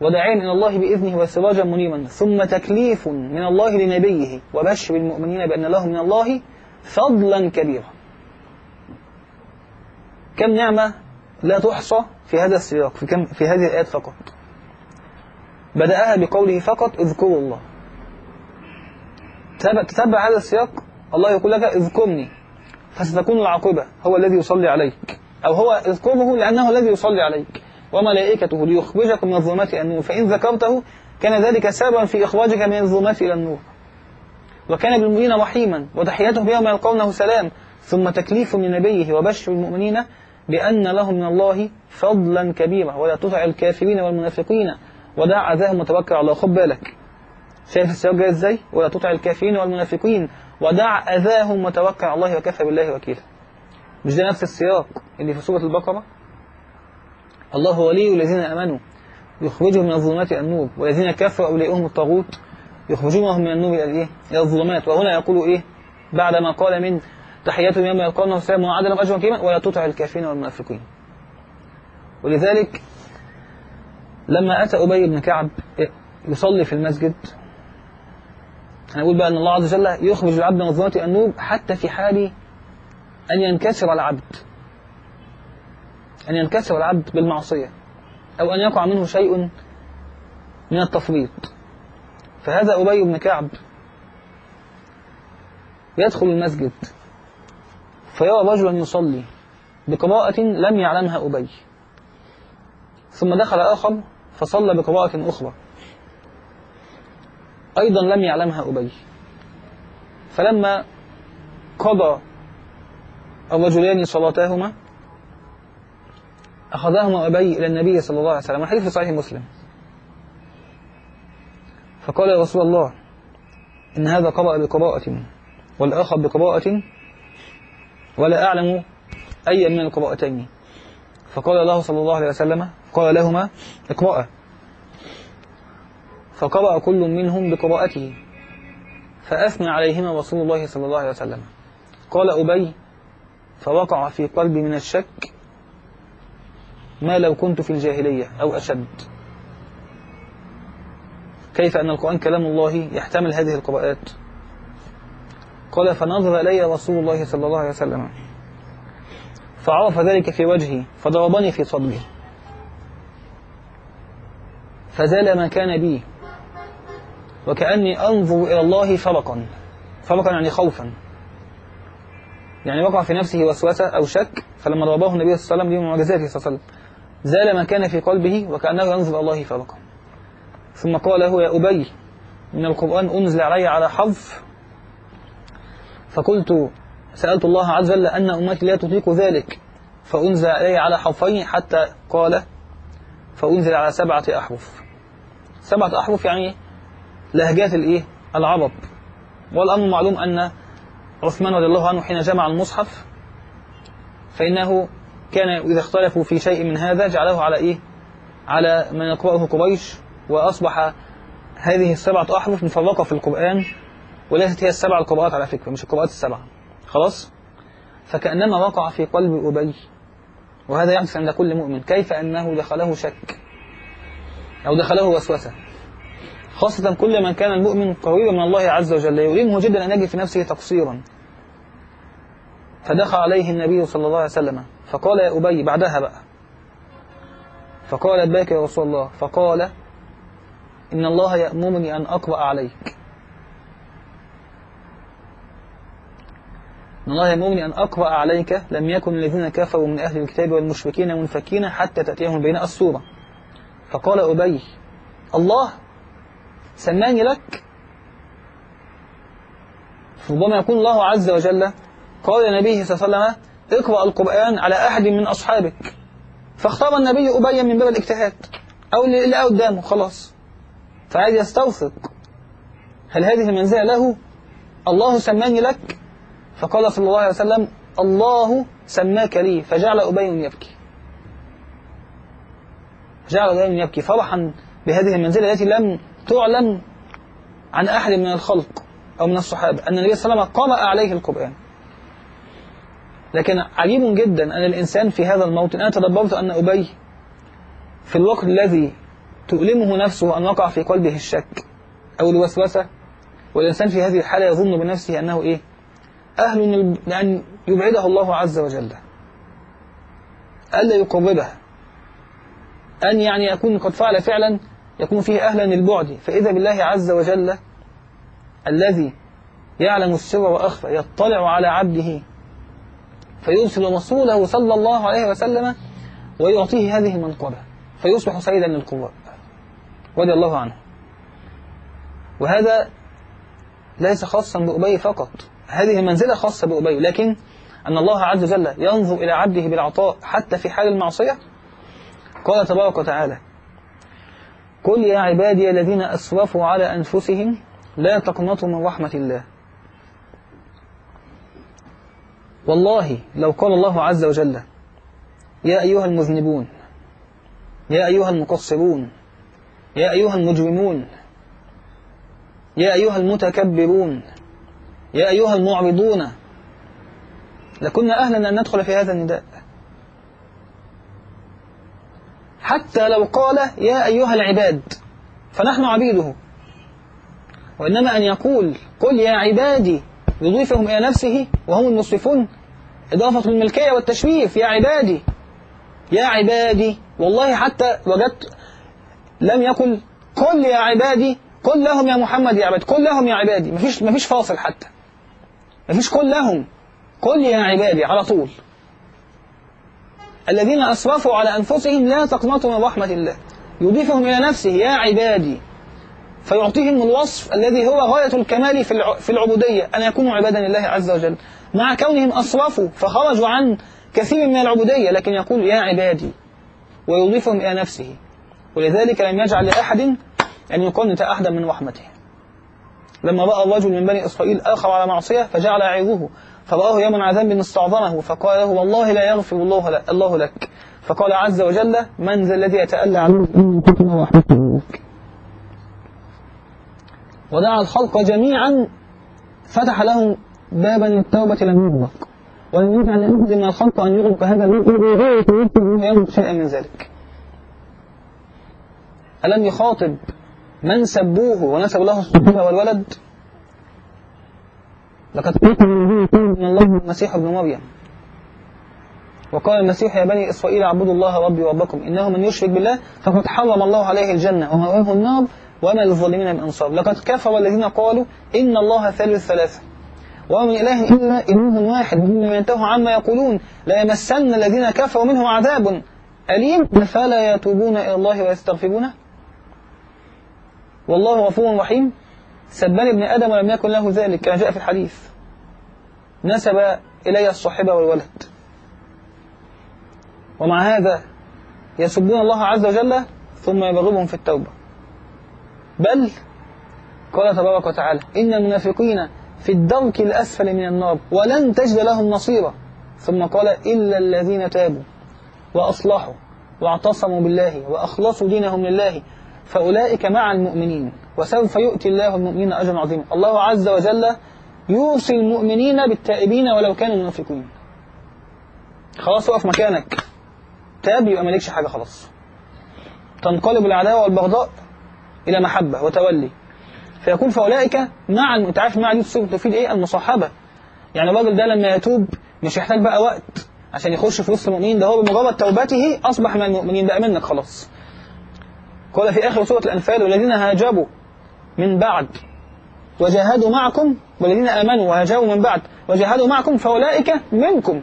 وداعيا إلى الله بإذنه وسراجا منيرا. ثم تكليف من الله لنبيه وبشر المؤمنين بأن لهم من الله فضلا كبيرا. كم نعمة لا تحصى في هذا السياق في, كم في هذه الآيات فقط؟ بدأها بقوله فقط اذكروا الله. تتبع هذا السياق؟ الله يقول لك اذكرني. فستكون العاقبة. هو الذي يصلي عليك. أو هو اذكره لأنه الذي يصلي عليك. وملائكته ليخرجكم من الظلمات إلى النور. فإن ذكرته كان ذلك سببا في إخراجك من الظلمات إلى النور. وكان بالمؤمنين رحيما. وتحيته يوم يلقونه سلام. ثم تكليف من نبيه وبشر المؤمنين بأن لهم من الله فضلا كبيرا. ولا تطع الكافرين والمنافقين. ودع أذاهم وتوكل على الله. خد بالك. شايف السياق جاي إزاي؟ ولا تطع الكافرين والمنافقين. ودع أذاهم وتوكل على الله وكفى بالله وكيلا. مش ده نفس السياق اللي في سورة البقرة؟ الله ولي الذين آمنوا. يخرجهم من الظلمات إلى النور. والذين كفروا أولياءهم الطاغوت. يخرجونهم من النور إلى الإيه؟ إلى الظلمات. وهنا يقول إيه؟ بعدما قال من تحياتهم يوم يلقونه السلام وعد لهم أجرا كريما. ولا تطع الكافرين والمنافقين. ولذلك لما أتى أبي بن كعب يصلي في المسجد أنا أقول بقى أن الله عز وجل يخرج العبد من الظلمات إلى النور حتى في حال أن ينكسر العبد أن ينكسر العبد بالمعصية أو أن يقع منه شيء من التفريط فهذا أبي بن كعب يدخل المسجد فيرى رجلا يصلي بقراءة لم يعلمها أبي ثم دخل آخر فصلى بقراءة أخرى. أيضا لم يعلمها أبي. فلما قضى الرجلان صلاتهما أخذهما أبي إلى النبي صلى الله عليه وسلم. الحديث في صحيح مسلم. فقال يا رسول الله إن هذا قرأ بقراءة والآخر بقراءة ولا أعلم أي من القراءتين. فقال الله صلى الله عليه وسلم قال لهما اقرأ. فقرأ كل منهم بقراءته فأثنى عليهما رسول الله صلى الله عليه وسلم. قال أبي فوقع في قلبي من الشك ما لو كنت في الجاهلية أو أشد. كيف أن القرآن كلام الله يحتمل هذه القراءات؟ قال فنظر إلي رسول الله صلى الله عليه وسلم. فعرف ذلك في وجهي فضربني في صدري فزال ما كان بي. وكأني أنظر إلى الله فرقا فرقا يعني خوفا. يعني وقع في نفسه وسوسة أو شك فلما ضربه النبي صلى الله عليه وسلم دي معجزاته صلى الله عليه وسلم زال ما كان في قلبه وكأنه ينظر إلى الله فرقا ثم قال له يا أبي إن القرآن أنزل علي على حظ. فقلت سألت الله عز وجل أن أمتي لا تطيق ذلك. فأنزل علي على حرفين حتى قال فأنزل على سبعة أحرف. سبعة أحرف يعني لهجات الإيه؟ العرب. والأمر معلوم أن عثمان رضي الله عنه حين جمع المصحف فإنه كان إذا اختلفوا في شيء من هذا جعله على إيه؟ على من يقرأه قريش. وأصبح هذه السبعة أحرف مفرقة في القرآن وليست هي السبع القراءات على فكرة مش القراءات السبعة. خلاص؟ فكأنما وقع في قلب أبي وهذا يحدث عند كل مؤمن. كيف أنه دخله شك؟ أو دخله وسوسة. خاصة كل من كان المؤمن قريبا من الله عز وجل يؤلمه جدا أن يجد في نفسه تقصيرا. فدخل عليه النبي صلى الله عليه وسلم فقال يا أبي بعدها بقى. فقال لبيك يا رسول الله؟ فقال إن الله يأمرني أن أقرأ عليك. إن الله يأمرني أن أقرأ عليك لم يكن الذين كفروا من أهل الكتاب والمشركين منفكين حتى تأتيهم بين السورة فقال أبي الله سماني لك. ربما يكون الله عز وجل قال لنبيه صلى الله عليه وسلم اقرأ القرآن على أحد من أصحابك. فاختار النبي أبي من باب الاجتهاد أو اللي قدامه خلاص. فعايز يستوثق هل هذه المنزلة له؟ الله سماني لك. فقال صلى الله عليه وسلم الله سماك لي فجعل أبي يبكي. جعل أبي يبكي. فرحا بهذه المنزلة التي لم تعلم عن أحد من الخلق أو من الصحابة أن النبي صلى الله عليه وسلم قرأ عليه القرآن. لكن عجيب جدا أن الإنسان في هذا الموطن أنا تدبرت أن أبي في الوقت الذي تؤلمه نفسه أن وقع في قلبه الشك أو الوسوسة والإنسان في هذه الحالة يظن بنفسه أنه إيه؟ أهل لأن يبعده الله عز وجل ألا يقربه. أن يعني يكون قد فعل فعلا يكون فيه أهلا للبعد. فإذا بالله عز وجل الذي يعلم السر وأخفى يطلع على عبده فيرسل رسوله صلى الله عليه وسلم ويعطيه هذه المنقبة. فيصبح سيدا للقراء رضي الله عنه. وهذا ليس خاصا بأبي فقط. هذه منزلة خاصة بأبي لكن أن الله عز وجل ينظر إلى عبده بالعطاء حتى في حال المعصية؟ قال تبارك وتعالى قل يا عبادي الذين أسرفوا على أنفسهم لا تقنطوا من رحمة الله. والله لو قال الله عز وجل يا أيها المذنبون يا أيها المقصرون يا أيها المجرمون يا أيها المتكبرون يا أيها المعرضون لكنا أهلا أن ندخل في هذا النداء. حتى لو قال يا أيها العباد فنحن عبيده. وإنما أن يقول قل يا عبادي يضيفهم إلى نفسه وهم المصرفون. إضافة الملكية والتشريف يا عبادي. يا عبادي والله حتى وجدت لم يقل قل يا عبادي قل لهم يا محمد يا عبادي قل لهم يا عبادي. مفيش مفيش فاصل حتى. مفيش قل لهم قل يا عبادي على طول. الذين أسرفوا على أنفسهم لا تقنطوا من رحمة الله. يضيفهم إلى نفسه يا عبادي. فيعطيهم الوصف الذي هو غاية الكمال في في العبودية. أن يكونوا عبادا لله عز وجل. مع كونهم أسرفوا فخرجوا عن كثير من العبودية لكن يقول يا عبادي. ويضيفهم إلى نفسه. ولذلك لم يجعل لأحد أن يقنط أحدا من رحمته. لما رأى الرجل من بني إسرائيل آخر على معصية فجعل يعظه فرآه يوما عذاب استعظمه فقال له والله لا يغفر الله الله لك. فقال عز وجل من ذا الذي يتألى عنه؟ كنت ودعا الخلق جميعا فتح لهم بابا التوبة لم يغلق. ولم يجعل لأحد من الخلق أن يغلق هذا الباب غير يملك شيئا من ذلك. ألم يخاطب من سبوه ونسب له الصحبة والولد لقد قلت من الله المسيح ابن مريم. وقال المسيح يا بني إسرائيل اعبدوا الله ربي وربكم إنه من يشرك بالله فقد حرم الله عليه الجنة ومأواه النار وما للظالمين من أنصار. لقد كفر الذين قالوا إن الله ثالث ثلاثة وما من إله إلا إله واحد لم ينتهوا عما يقولون. لا يمسن الذين كفروا منهم عذاب أليم. فلا يتوبون إلى الله ويستغفرونه. والله غفور رحيم. سبني ابن آدم ولم يكن له ذلك كما جاء في الحديث. نسب إلي الصحبة والولد. ومع هذا يسبون الله عز وجل ثم يبغضهم في التوبة. بل قال تبارك وتعالى إن المنافقين في الدرك الأسفل من النار ولن تجد لهم نصيرا. ثم قال إلا الذين تابوا وأصلحوا واعتصموا بالله وأخلصوا دينهم لله فأولئك مع المؤمنين وسوف يؤتي الله المؤمنين أجرا عظيما. الله عز وجل يوصي المؤمنين بالتائبين ولو كانوا منافقين خلاص وقف مكانك. تاب يبقى مالكش حاجة خلاص. تنقلب العداوة والبغضاء إلى محبة وتولي. فيكون فأولئك مع أنت عارف مع دي تفيد إيه؟ المصاحبة. يعني الراجل ده لما يتوب مش يحتاج بقى وقت عشان يخش في وسط المؤمنين ده هو بمجرد توبته أصبح من المؤمنين. بقى منك خلاص. قال في آخر سورة الأنفال والذين هاجروا من بعد وجاهدوا معكم والذين آمنوا وهاجروا من بعد وجاهدوا معكم فأولئك منكم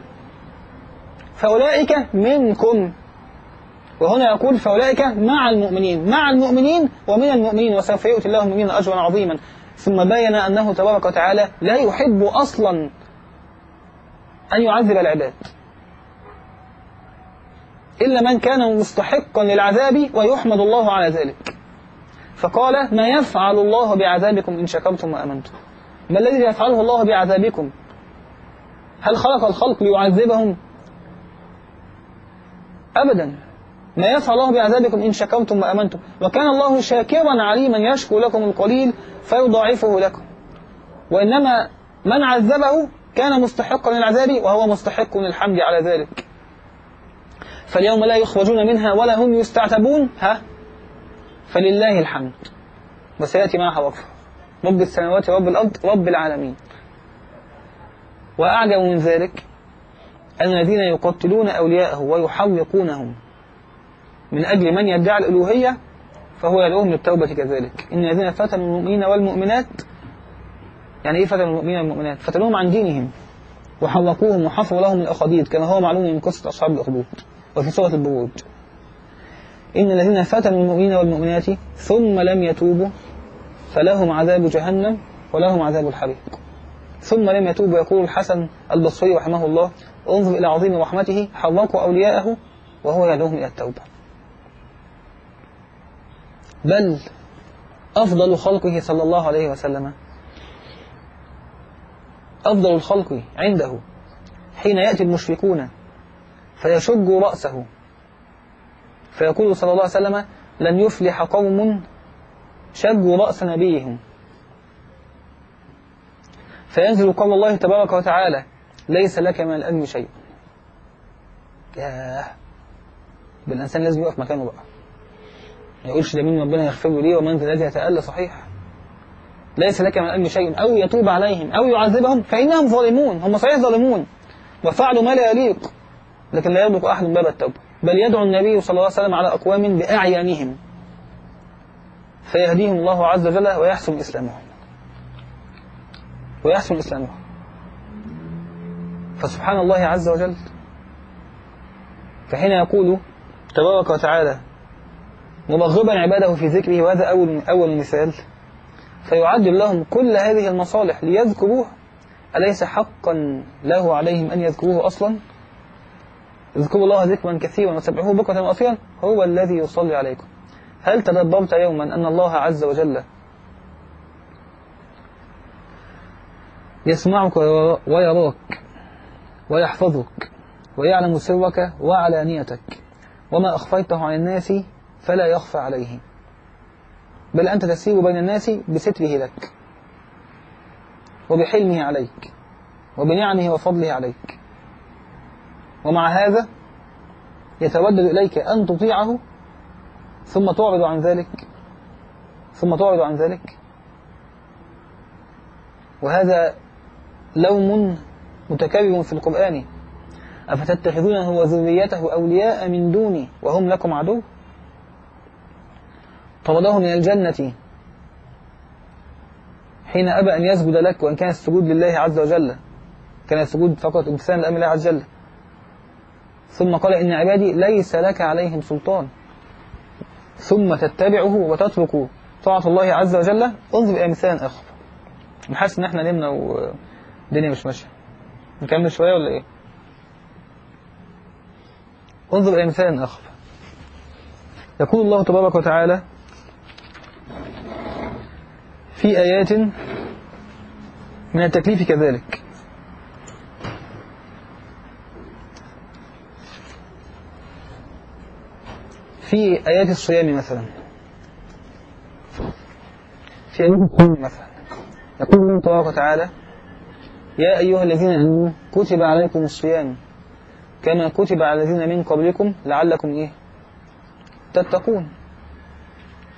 فأولئك منكم. وهنا يقول فأولئك مع المؤمنين مع المؤمنين ومن المؤمنين وسوف يؤتي الله المؤمنين أجرا عظيما. ثم بين أنه تبارك وتعالى لا يحب أصلا أن يعذب العباد. إلا من كان مستحقا للعذاب ويحمد الله على ذلك. فقال ما يفعل الله بعذابكم إن شكرتم وأمنتم. ما الذي يفعله الله بعذابكم؟ هل خلق الخلق ليعذبهم؟ أبدا. ما يفعل الله بعذابكم إن شكرتم وأمنتم؟ وكان الله شاكرا عليما يشكو لكم القليل فيضاعفه لكم. وإنما من عذبه كان مستحقا للعذاب وهو مستحق للحمد على ذلك. فاليوم لا يخرجون منها ولا هم يستعتبون ها؟ فلله الحمد. وسيأتي معها وقف رب السماوات ورب الأرض رب العالمين. وأعجب من ذلك أن الذين يقتلون أولياءه ويحرقونهم من أجل من يدعي الألوهية فهو يدعوهم للتوبة كذلك. إن الذين فتنوا المؤمنين والمؤمنات يعني إيه فتنوا المؤمنين والمؤمنات؟ فتنوهم عن دينهم وحرقوهم وحفروا لهم الأخديد كما هو معلوم من قصة أصحاب الأخدود. وفي سورة البروج إن الذين فتنوا المؤمنين والمؤمنات ثم لم يتوبوا فلهم عذاب جهنم ولهم عذاب الحريق. ثم لم يتوبوا يقول الحسن البصري رحمه الله انظر إلى عظيم رحمته حرقوا أولياءه وهو يدعوهم إلى التوبة. بل أفضل خلقه صلى الله عليه وسلم. أفضل الخلق عنده حين يأتي المشركون فيشج رأسه. فيقول صلى الله عليه وسلم لن يفلح قوم شجوا رأس نبيهم. فينزل قول الله تبارك وتعالى ليس لك من الألم شيء. ياه. بالإنسان لازم يقف مكانه بقى. ما يقولش ده مين ربنا يغفر ليه ومن الذي يتألى صحيح. ليس لك من الألم شيء. أو يتوب عليهم أو يعذبهم فإنهم ظالمون هم صحيح ظالمون. وفعلوا ما لا يليق. لكن لا يطلق أحد باب التوبة. بل يدعو النبي صلى الله عليه وسلم على أقوام بأعيانهم فيهديهم الله عز وجل ويحسن إسلامهم. ويحسن إسلامهم. فسبحان الله عز وجل. فحين يقول تبارك وتعالى مرغبا عباده في ذكره وهذا أول أول مثال. فيعدل لهم كل هذه المصالح ليذكروه. أليس حقا له عليهم أن يذكروه أصلا؟ اذكروا الله ذكرا كثيرا وسبحوه بكرة وأصيلا. هو الذي يصلي عليكم. هل تدبرت يوما أن الله عز وجل يسمعك ويراك ويحفظك ويعلم سرك وعلانيتك وما أخفيته عن الناس فلا يخفى عليه بل أنت تسير بين الناس بستره لك وبحلمه عليك وبنعمه وفضله عليك. ومع هذا يتودد إليك أن تطيعه ثم تعرض عن ذلك ثم تعرض عن ذلك. وهذا لوم متكرر في القرآن. أفتتخذونه وذريته أولياء من دوني وهم لكم عدو؟ طرده من الجنة حين أبى أن يسجد لك وإن كان السجود لله عز وجل. كان السجود فقط امتثالا لأمر الله عز وجل. ثم قال إن عبادي ليس لك عليهم سلطان. ثم تتبعه وتترك طاعة الله عز وجل. انظر إلى مثال آخر. نحس إن إحنا نمنا والدنيا مش ماشية. نكمل شوية ولا إيه؟ انظر إلى مثال آخر. يقول الله تبارك وتعالى في آيات من التكليف كذلك. في آيات الصيام مثلا. في آيات الصيام مثلا. يقول الله تبارك وتعالى يا أيها الذين آمنوا كتب عليكم الصيام كما كتب على الذين من قبلكم لعلكم إيه؟ تتقون.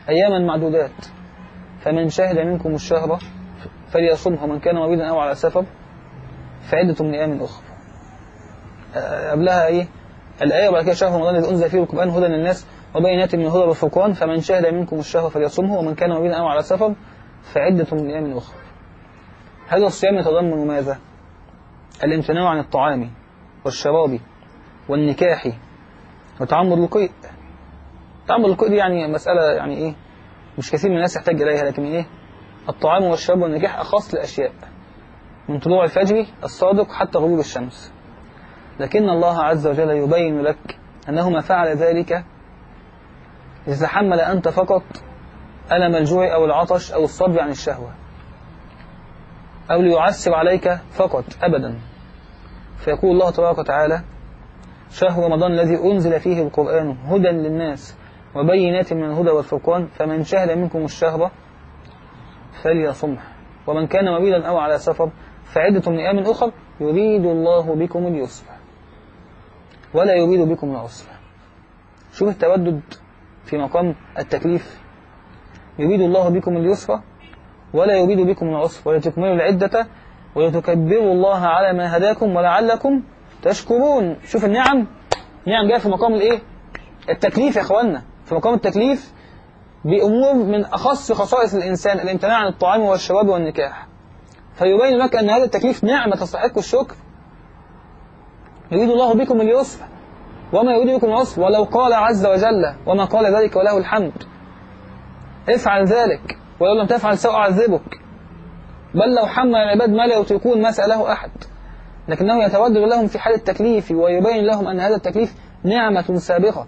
أياما معدودات. فمن شهد منكم الشهر فليصمه من كان مريضا أو على سفر فعدة من أيام أخرى. قبلها إيه؟ الآية وبعد كده شهر رمضان الذي أنزل فيه القرآن هدى للناس وبينات من الهدى والفرقان فمن شهد منكم الشهر فليصمه ومن كان مريضا أو على سفر فعدة من أيام أخرى. هذا الصيام يتضمن ماذا؟ الامتناع عن الطعام والشراب والنكاح وتعمد القيء. تعمد القيء دي يعني مسألة يعني إيه؟ مش كثير من الناس يحتاج إليها لكن إيه؟ الطعام والشراب والنكاح أخص الأشياء من طلوع الفجر الصادق حتى غروب الشمس. لكن الله عز وجل يبين لك أنه ما فعل ذلك لتتحمل أنت فقط ألم الجوع أو العطش أو الصبر عن الشهوة. أو ليعسر عليك فقط أبدا. فيقول الله تبارك وتعالى شهر رمضان الذي أنزل فيه القرآن هدى للناس وبينات من الهدى والفرقان فمن شهد منكم الشهر فليصمح ومن كان مريضا أو على سفر فعدة من أيام أخر يريد الله بكم اليسر. ولا يريد بكم العسر. شوف التودد في مقام التكليف. يريد الله بكم اليسر ولا يريد بكم العسر ولتكملوا العدة ولتكبروا الله على ما هداكم ولعلكم تشكرون. شوف النعم نعم جاية في مقام الإيه؟ التكليف يا اخوانا في مقام التكليف بأمور من أخص خصائص الإنسان الامتناع عن الطعام والشراب والنكاح. فيبين لك أن هذا التكليف نعمة تستحق الشكر. يريد الله بكم اليسر وما يريد بكم العسر ولو قال عز وجل وما قال ذلك وله الحمد. افعل ذلك ولو لم تفعل سأعذبك بل لو حمل العباد ما لا يطيقون ما سأله أحد. لكنه يتودد لهم في حال التكليف ويبين لهم أن هذا التكليف نعمة سابقة.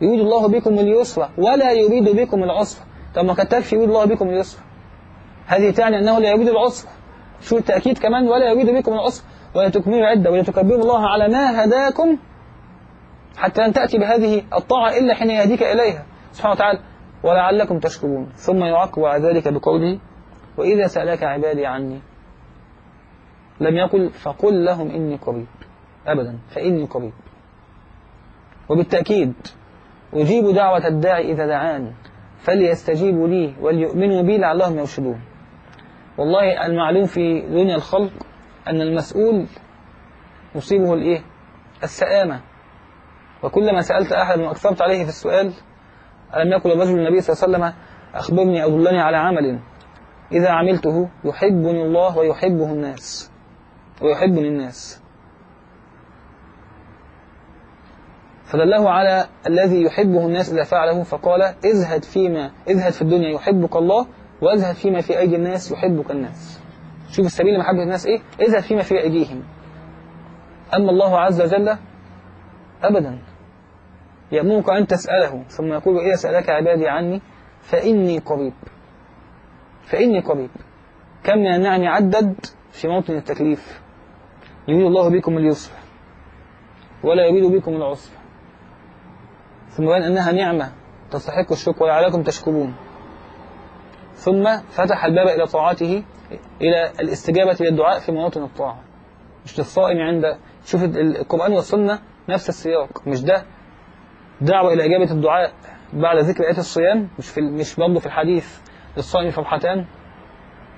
يريد الله بكم اليسر ولا يريد بكم العسر. طب ما كتبش يريد الله بكم اليسر. هذه تعني أنه لا يريد العسر. شو التأكيد كمان؟ ولا يريد بكم العسر. ولا تكملوا العدة ولا تكبروا الله على ما هداكم حتى لن تأتي بهذه الطاعة إلا حين يهديك إليها. سبحانه وتعالى ولعلكم تشكرون. ثم يعقب على ذلك بقوله وإذا سألك عبادي عني لم يقل فقل لهم إني قريب. أبدا فإني قريب. وبالتأكيد أجيب دعوة الداعي إذا دعان فليستجيبوا لي وليؤمنوا بي لعلهم يرشدون. والله المعلوم في دنيا الخلق أن المسؤول يصيبه الإيه؟ السآمة. وكلما سألت أحد وأكثرت عليه في السؤال ألم يقل الرجل النبي صلى الله عليه وسلم أخبرني أو دلني على عمل؟ إذا عملته يحبني الله ويحبه الناس ويحبني الناس. فدله على الذي يحبه الناس إذا فعله فقال ازهد فيما ازهد في الدنيا يحبك الله وازهد فيما في أيدي الناس يحبك الناس. شوف السبيل لمحبة الناس إيه؟ ازهد فيما في أيديهم. أما الله عز وجل أبدا. يأمرك أن تسأله ثم يقول إذا سألك عبادي عني فإني قريب. فإني قريب. كم من النعم عدد في موطن التكليف. يريد الله بكم اليسر ولا يريد بكم العسر. ثم بين أنها نعمة تستحق الشكر ولعلكم تشكرون. ثم فتح الباب إلى طاعته إلى الاستجابة للدعاء في مواطن الطاعة. مش للصائم عند شوف القرآن والسنة نفس السياق مش ده دعوة إلى إجابة الدعاء بعد ذكر آيات الصيام. مش في مش برضه في الحديث للصائم فرحتان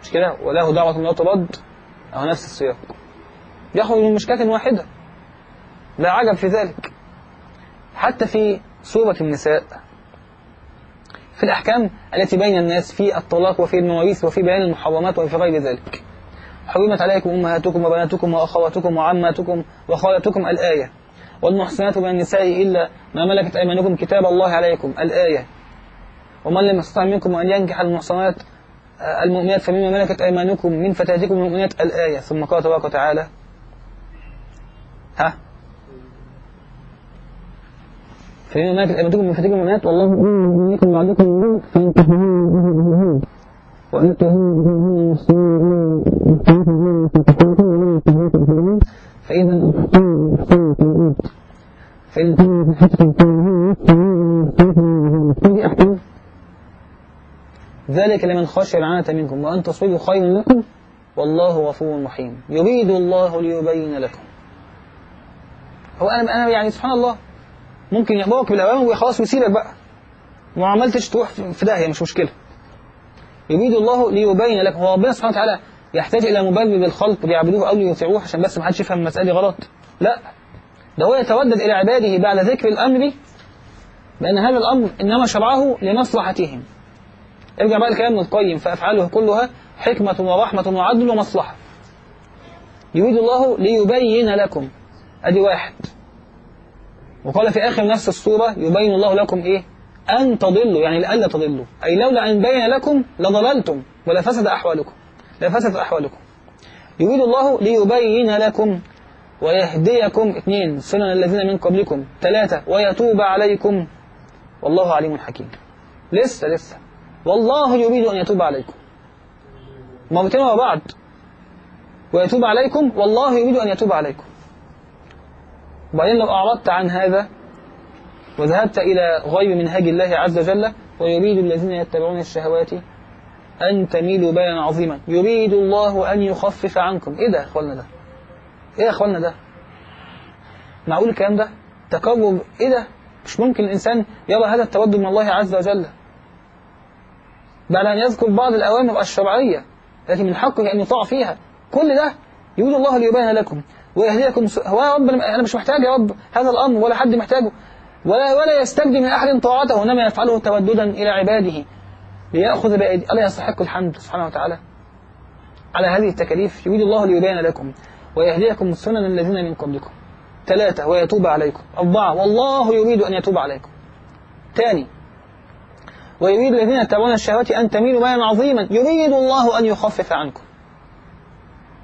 مش كده؟ وله دعوة لا ترد أو نفس السياق يخرج من مشكاة واحدة. لا عجب في ذلك. حتى في سورة النساء في الأحكام التي بين الناس في الطلاق وفي المواريث وفي بيان المحرمات وفي غير ذلك. حرمت عليكم أمهاتكم وبناتكم وأخواتكم وعماتكم وخالتكم الآية. والمحسنات من النساء إلا ما ملكت أيمانكم كتاب الله عليكم الآية ومن لم يستطع منكم أن ينكح المحصنات المؤمنات فمما ملكت أيمانكم من فتاتكم المؤمنات الآية ثم قال تبارك وتعالى ها فإن ملكت أيمانكم من فتاتكم المؤمنات والله منكم بعضكم من فانتهوا وأن فإذا ذلك لمن خشي العنة منكم وأن تصويبوا خير لكم والله غفور رحيم. يريد الله ليبين لكم. هو أنا أنا يعني سبحان الله ممكن يأمرك بالأوامر وخلاص ويسيبك بقى. وما عملتش تروح في داهية مش مشكلة. يريد الله ليبين لكم. هو ربنا سبحانه وتعالى يحتاج إلى مبرر للخلق بيعبدوه أو ليطيعوه عشان بس ما حدش يفهم المسألة غلط. لا. ده هو يتودد إلى عباده بعد ذكر الأمر بأن هذا الأمر إنما شرعه لمصلحتهم. ارجع بقى الكلام القيم فأفعاله كلها حكمة ورحمة وعدل ومصلحة. يريد الله ليبين لكم. أدي واحد. وقال في آخر نفس السورة يبين الله لكم إيه؟ أن تضلوا يعني لألا تضلوا. أي لولا أن بين لكم لضللتم ولفسد أحوالكم. لفسد أحوالكم. يريد الله ليبين لكم. ويهديكم اثنين سنن الذين من قبلكم. ثلاثة ويتوب عليكم. والله عليم حكيم. لسه لسه. والله يريد أن يتوب عليكم. مرتين ورا بعض ويتوب عليكم والله يريد أن يتوب عليكم. وبعدين لو أعرضت عن هذا وذهبت إلى غير منهج الله عز وجل ويريد الذين يتبعون الشهوات أن تميلوا بينا عظيما. يريد الله أن يخفف عنكم. إيه ده يا أخوانا ده؟ إيه يا أخوانا ده؟ معقول الكلام ده؟ تقرب إيه ده مش ممكن الإنسان يرى هذا التودد من الله عز وجل. بعد أن يذكر بعض الأوامر الشرعية التي من حقه أن يطاع فيها. كل ده يريد الله ليبين لكم ويهديكم. هو يا رب أنا مش محتاج يا رب هذا الأمر ولا حد محتاجه. ولا ولا يستجدي من أحد طاعته إنما يفعله توددا إلى عباده. ليأخذ بأيدي الله يستحق الحمد سبحانه وتعالى على هذه التكاليف. يريد الله ليبين لكم. ويهديكم سنن الذين من قبلكم. ثلاثة ويتوب عليكم. أربعة والله يريد أن يتوب عليكم. ثاني ويريد الذين يتبعون الشهوات أن تميلوا ميلا عظيما. يريد الله أن يخفف عنكم.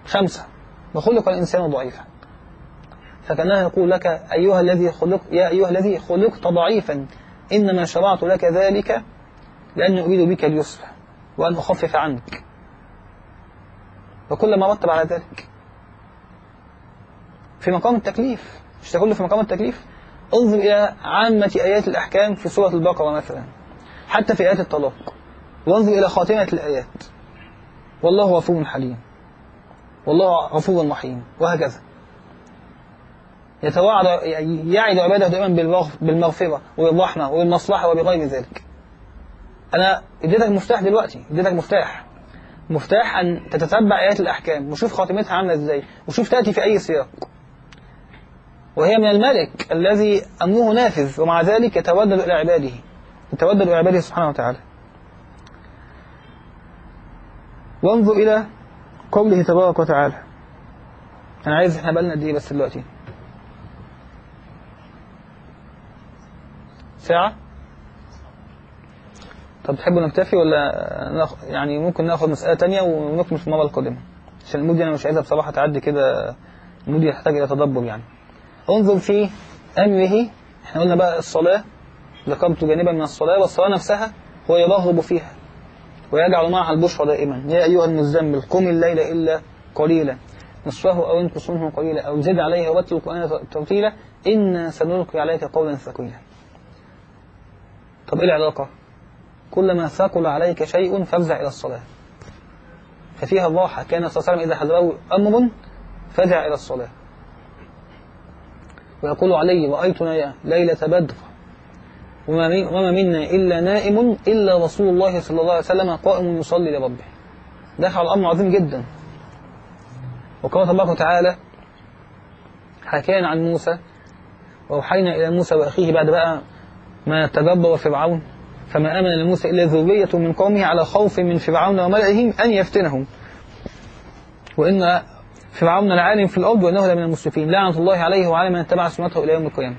خمسة وخلق الإنسان ضعيفا. فكأنه يقول لك أيها الذي خلق يا أيها الذي خلقت ضعيفا إنما شرعت لك ذلك لأني أريد بك اليسر وأن أخفف عنك. وكل ما رتب على ذلك. في مقام التكليف. مش تقول في مقام التكليف؟ انظر إلى عامة آيات الأحكام في سورة البقرة مثلا حتى في آيات الطلاق. وانظر إلى خاتمة الآيات. والله غفور حليم. والله غفور رحيم. وهكذا. يتوعد يعد عباده دائما بالمغفرة وبالرحمة وبالمصلحة وبغير ذلك. أنا إديتك مفتاح دلوقتي. إديتك مفتاح. مفتاح أن تتتبع آيات الأحكام وشوف خاتمتها عاملة إزاي. وشوف تأتي في أي سياق. وهي من الملك الذي أمره نافذ ومع ذلك يتودد إلى عباده. يتودد إلى عباده سبحانه وتعالى. وانظر إلى قوله تبارك وتعالى. أنا عايز إحنا بقالنا قد إيه بس دلوقتي؟ ساعة؟ طب تحبوا نكتفي ولا ناخ... يعني ممكن ناخد مسألة تانية ونكمل في المرة القادمة؟ عشان المود أنا مش عايزها بصراحة تعدي كده المود يحتاج إلى تدبر يعني. انظر في أمره. إحنا قلنا بقى الصلاة. ذكرت جانبا من الصلاة والصلاة نفسها هو يرغب فيها ويجعل معها البشرى دائما. يا أيها المزمل قم الليل إلا قليلا. نصفه أو انقص منه قليلا. أو زد عليه ورتل القرآن ترتيلا. إنا سنلقي عليك قولا ثقيلا. طب إيه العلاقة؟ كلما ثقل عليك شيء فافزع إلى الصلاة. ففيها الراحة. كان صلى الله عليه وسلم إذا حضره أمر فزع إلى الصلاة. ويقول علي رأيتنا ليلة بدر. وما من- وما منا إلا نائم إلا رسول الله صلى الله عليه وسلم قائم يصلي لربه. دخل الأمر عظيم جدا. وقال تبارك وتعالى حكينا عن موسى وأوحينا إلى موسى وأخيه بعد بقى ما تجبر فرعون. فما آمن لموسى إلا ذرية من قومه على خوف من فرعون وملئهم أن يفتنهم. وإن فرعون العالم في الأرض وإنه لمن المسرفين. لعنة الله عليه وعلى من اتبع سنته إلى يوم القيامة.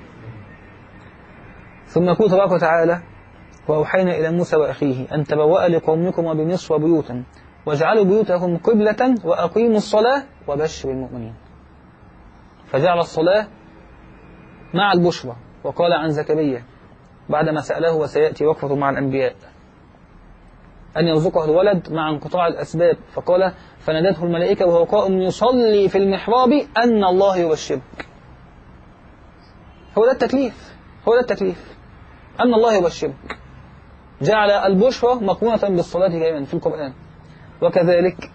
ثم يقول تبارك وتعالى وأوحينا إلى موسى وأخيه أن تبوأ لقومكم بمصر بيوتا واجعلوا بيوتكم قبلة وأقيموا الصلاة وبشر المؤمنين. فجعل الصلاة مع البشرى وقال عن زكريا بعدما سأله وسيأتي وقفة مع الأنبياء. أن يرزقه الولد مع انقطاع الأسباب. فقال فنادته الملائكة وهو قائم يصلي في المحراب أن الله يبشرك. هو ده التكليف. هو ده التكليف. أن الله يبشرك. جعل البشرى مقرونة بالصلاة دائما في القرآن. وكذلك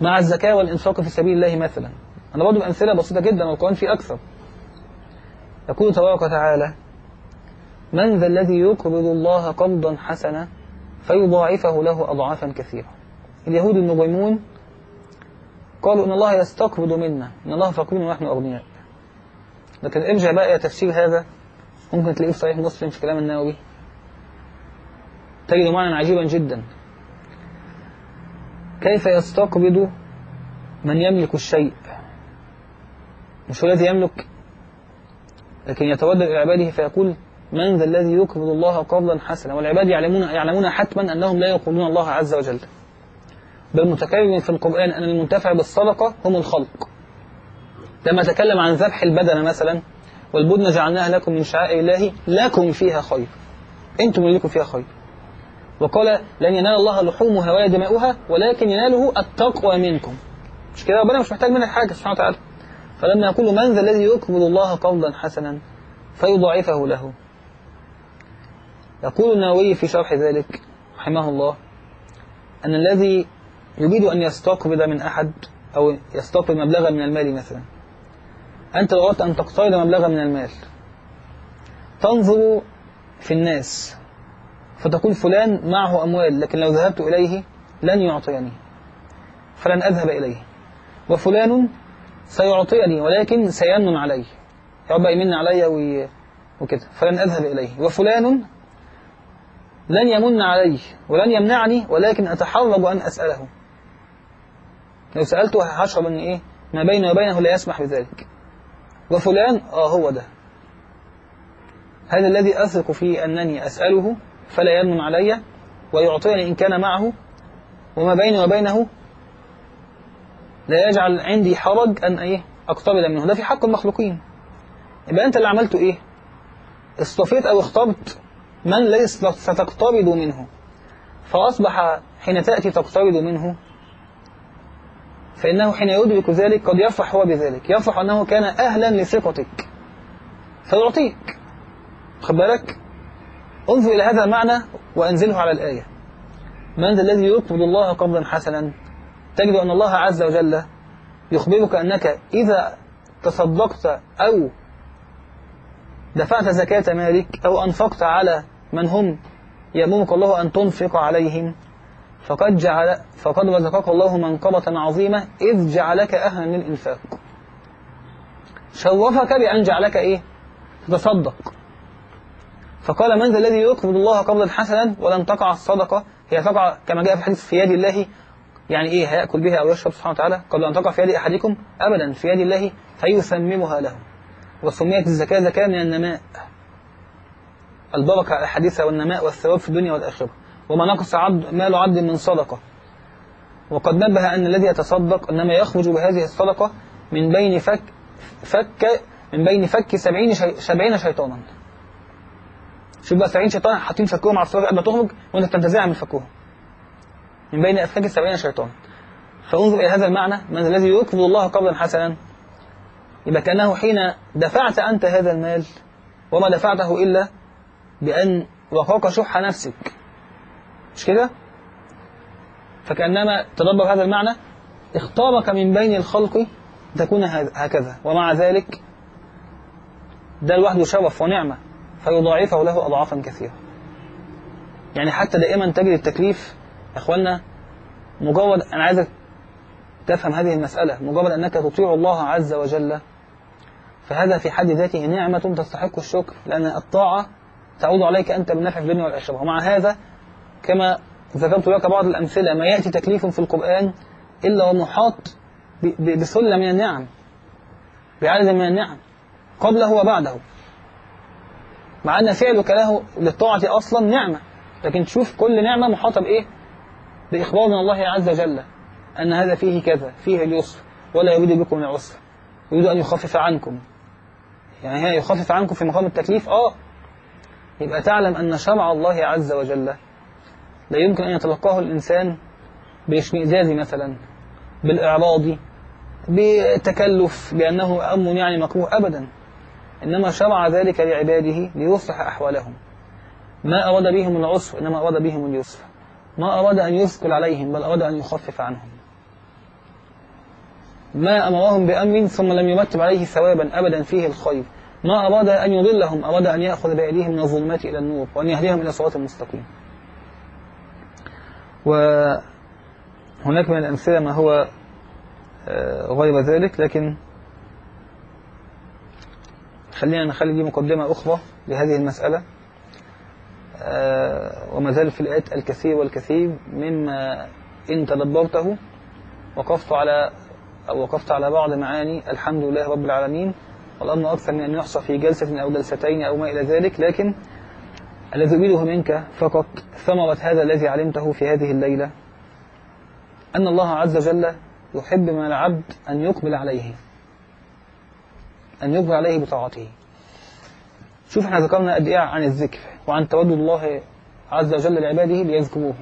مع الزكاة والإنفاق في سبيل الله مثلا. أنا برضو أمثلة بسيطة جدا والقرآن فيه أكثر. يقول تبارك وتعالى من ذا الذي يقرض الله قرضا حسنا فيضاعفه له أضعافا كثيرة. اليهود المجرمون قالوا إن الله يستقرض منا إن الله فقير ونحن أغنياء. لكن ارجع بقى إلى تفسير هذا. ممكن تلاقيه في صحيح مسلم في كلام النووي. تجد معنى عجيبا جدا. كيف يستقبض من يملك الشيء؟ مش هو الذي يملك لكن يتودد إلى عباده فيقول من ذا الذي يقرض الله قرضا حسنا؟ والعباد يعلمون يعلمون حتما أنهم لا يقرضون الله عز وجل. بل متكرر في القرآن أن المنتفع بالصدقة هم الخلق. لما تكلم عن ذبح البدنة مثلا والبدنة جعلناها لكم من شعائر الله لكم فيها خير. اللي لكم فيها خير. وقال لن ينال الله لحومها ولا دماؤها ولكن يناله التقوى منكم. مش كده؟ ربنا مش محتاج منك حاجة سبحانه وتعالى. فلما يقول من ذا الذي يقبض الله قرضا حسنا فيضاعفه له. يقول النووي في شرح ذلك رحمه الله أن الذي يريد أن يستقبض من أحد أو يستقبض مبلغا من المال مثلا أنت أردت أن تقترض مبلغا من المال تنظر في الناس فتقول فلان معه أموال لكن لو ذهبت إليه لن يعطيني فلن أذهب إليه وفلان سيعطيني ولكن سيمن علي يبقى يمن علي. وكده فلن أذهب إليه وفلان لن يمن علي ولن يمنعني ولكن أتحرج أن أسأله. لو سألته هشرب أن إيه؟ ما بيني وبينه لا يسمح بذلك. وفلان آه هو ده. هذا الذي أثق فيه أنني أسأله فلا يمن علي ويعطيني إن كان معه وما بيني وبينه لا يجعل عندي حرج أن إيه؟ أقترض منه. ده في حق المخلوقين. يبقى أنت اللي عملته إيه؟ اصطفيت أو اخترت من ليس ستقترض منه؟ فأصبح حين تأتي تقترض منه فإنه حين يدرك ذلك قد يفرح هو بذلك يفرح أنه كان أهلا لثقتك. فيعطيك. خد بالك؟ انظر إلى هذا المعنى وأنزله على الآية. من ذا الذي يقبض الله قبضا حسنا؟ تجد أن الله عز وجل يخبرك أنك إذا تصدقت أو دفعت زكاة مالك أو أنفقت على من هم يأمرك الله أن تنفق عليهم؟ فقد جعل فقد رزقك الله منقبة عظيمة إذ جعلك أهلا للإنفاق. شرفك بأن جعلك إيه؟ تتصدق فقال من ذا الذي يقبض الله قبضا حسنا ولن تقع الصدقة؟ هي تقع كما جاء في الحديث في يد الله. يعني إيه هيأكل بها أو يشرب سبحانه وتعالى قبل أن تقع في يد أحدكم؟ أبدا في يد الله فيثممها له. وسميت الزكاة زكاة من النماء. البركة الحديثة والنماء والثواب في الدنيا والآخرة. وما نقص عبد مال عبد من صدقة. وقد نبه أن الذي يتصدق إنما يخرج بهذه الصدقة من بين فك فك من بين فك سبعين شي سبعين شيطانا. شوف بقى 70 شيطان حاطين فكهم على الصدقة قبل ما تخرج وأنت بتنتزعها من فكهم. من بين أفكاك سبعين شيطان. فانظر إلى هذا المعنى من الذي يقبض الله قبضا حسنا. يبقى كأنه حين دفعت أنت هذا المال وما دفعته إلا بأن وقاك شح نفسك. مش كده؟ فكأنما تدبر هذا المعنى اختارك من بين الخلق تكون هكذا. ومع ذلك ده لوحده شرف ونعمة فيضاعفه له أضعافا كثيرة. يعني حتى دائما تجد التكليف يا أخوانا مجرد أنا عايزك تفهم هذه المسألة مجرد أنك تطيع الله عز وجل فهذا في حد ذاته نعمة تستحق الشكر لأن الطاعة تعود عليك أنت بالنفع في الدنيا والآخرة. ومع هذا كما ذكرت لك بعض الأمثلة ما يأتي تكليف في القرآن إلا ومحاط بسلة من النعم بعدد من النعم قبله وبعده. مع أن فعلك له للطاعة أصلا نعمة لكن تشوف كل نعمة محاطة بإيه؟ بإخبار من الله عز وجل أن هذا فيه كذا فيه اليسر ولا يريد بكم العسر يريد أن يخفف عنكم. يعني هي يخفف عنكم في مقام التكليف آه يبقى تعلم أن شرع الله عز وجل لا يمكن أن يتلقاه الإنسان بإشمئزاز مثلا بالإعراض بتكلف بأنه أمر يعني مكروه أبدا. إنما شرع ذلك لعباده ليصلح أحوالهم. ما أراد بهم العسر إنما أراد بهم اليسر. ما أراد أن يثقل عليهم بل أراد أن يخفف عنهم. ما أمرهم بأمر ثم لم يرتب عليه ثوابا أبدا فيه الخير. ما أراد أن يضلهم أراد أن يأخذ بأيديهم من الظلمات إلى النور وأن يهديهم إلى صراط المستقيم وهناك من الأمثلة ما هو غير ذلك لكن خلينا نخلي مقدمة أخرى لهذه المسألة وما زال في الآيات الكثير والكثير مما إن تدبرته وقفت على أو وقفت على بعض معاني الحمد لله رب العالمين والأمر أكثر من أن يحصى في جلسة أو جلستين أو ما إلى ذلك لكن الذي أريده منك فقط ثمرة هذا الذي علمته في هذه الليلة أن الله عز وجل يحب من العبد أن يقبل عليه أن يقبل عليه بطاعته. شوف إحنا ذكرنا إيه عن الذكر وعن تودد الله عز وجل لعباده ليذكروه.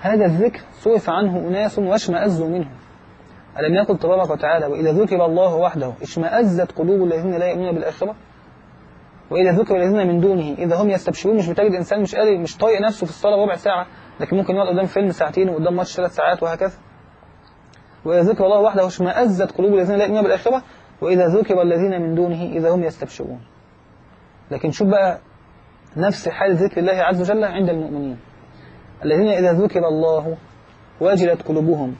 هذا الذكر صرف عنه أناس واشمأزوا منه ألم يقل تبارك وتعالى وإذا ذكر الله وحده اشمأزت قلوب الذين لا يؤمنون بالآخرة؟ وإذا ذكر الذين من دونه إذا هم يستبشرون مش بتجد إنسان مش قادر مش طايق نفسه في الصلاة ربع ساعة لكن ممكن يقعد قدام فيلم ساعتين وقدام ماتش ثلاث ساعات وهكذا. وإذا ذكر الله وحده اشمأزت قلوب الذين لا يؤمنون بالآخرة وإذا ذكر الذين من دونه إذا هم يستبشرون. لكن شوف بقى نفس حال ذكر الله عز وجل عند المؤمنين. الذين إذا ذكر الله وجلت قلوبهم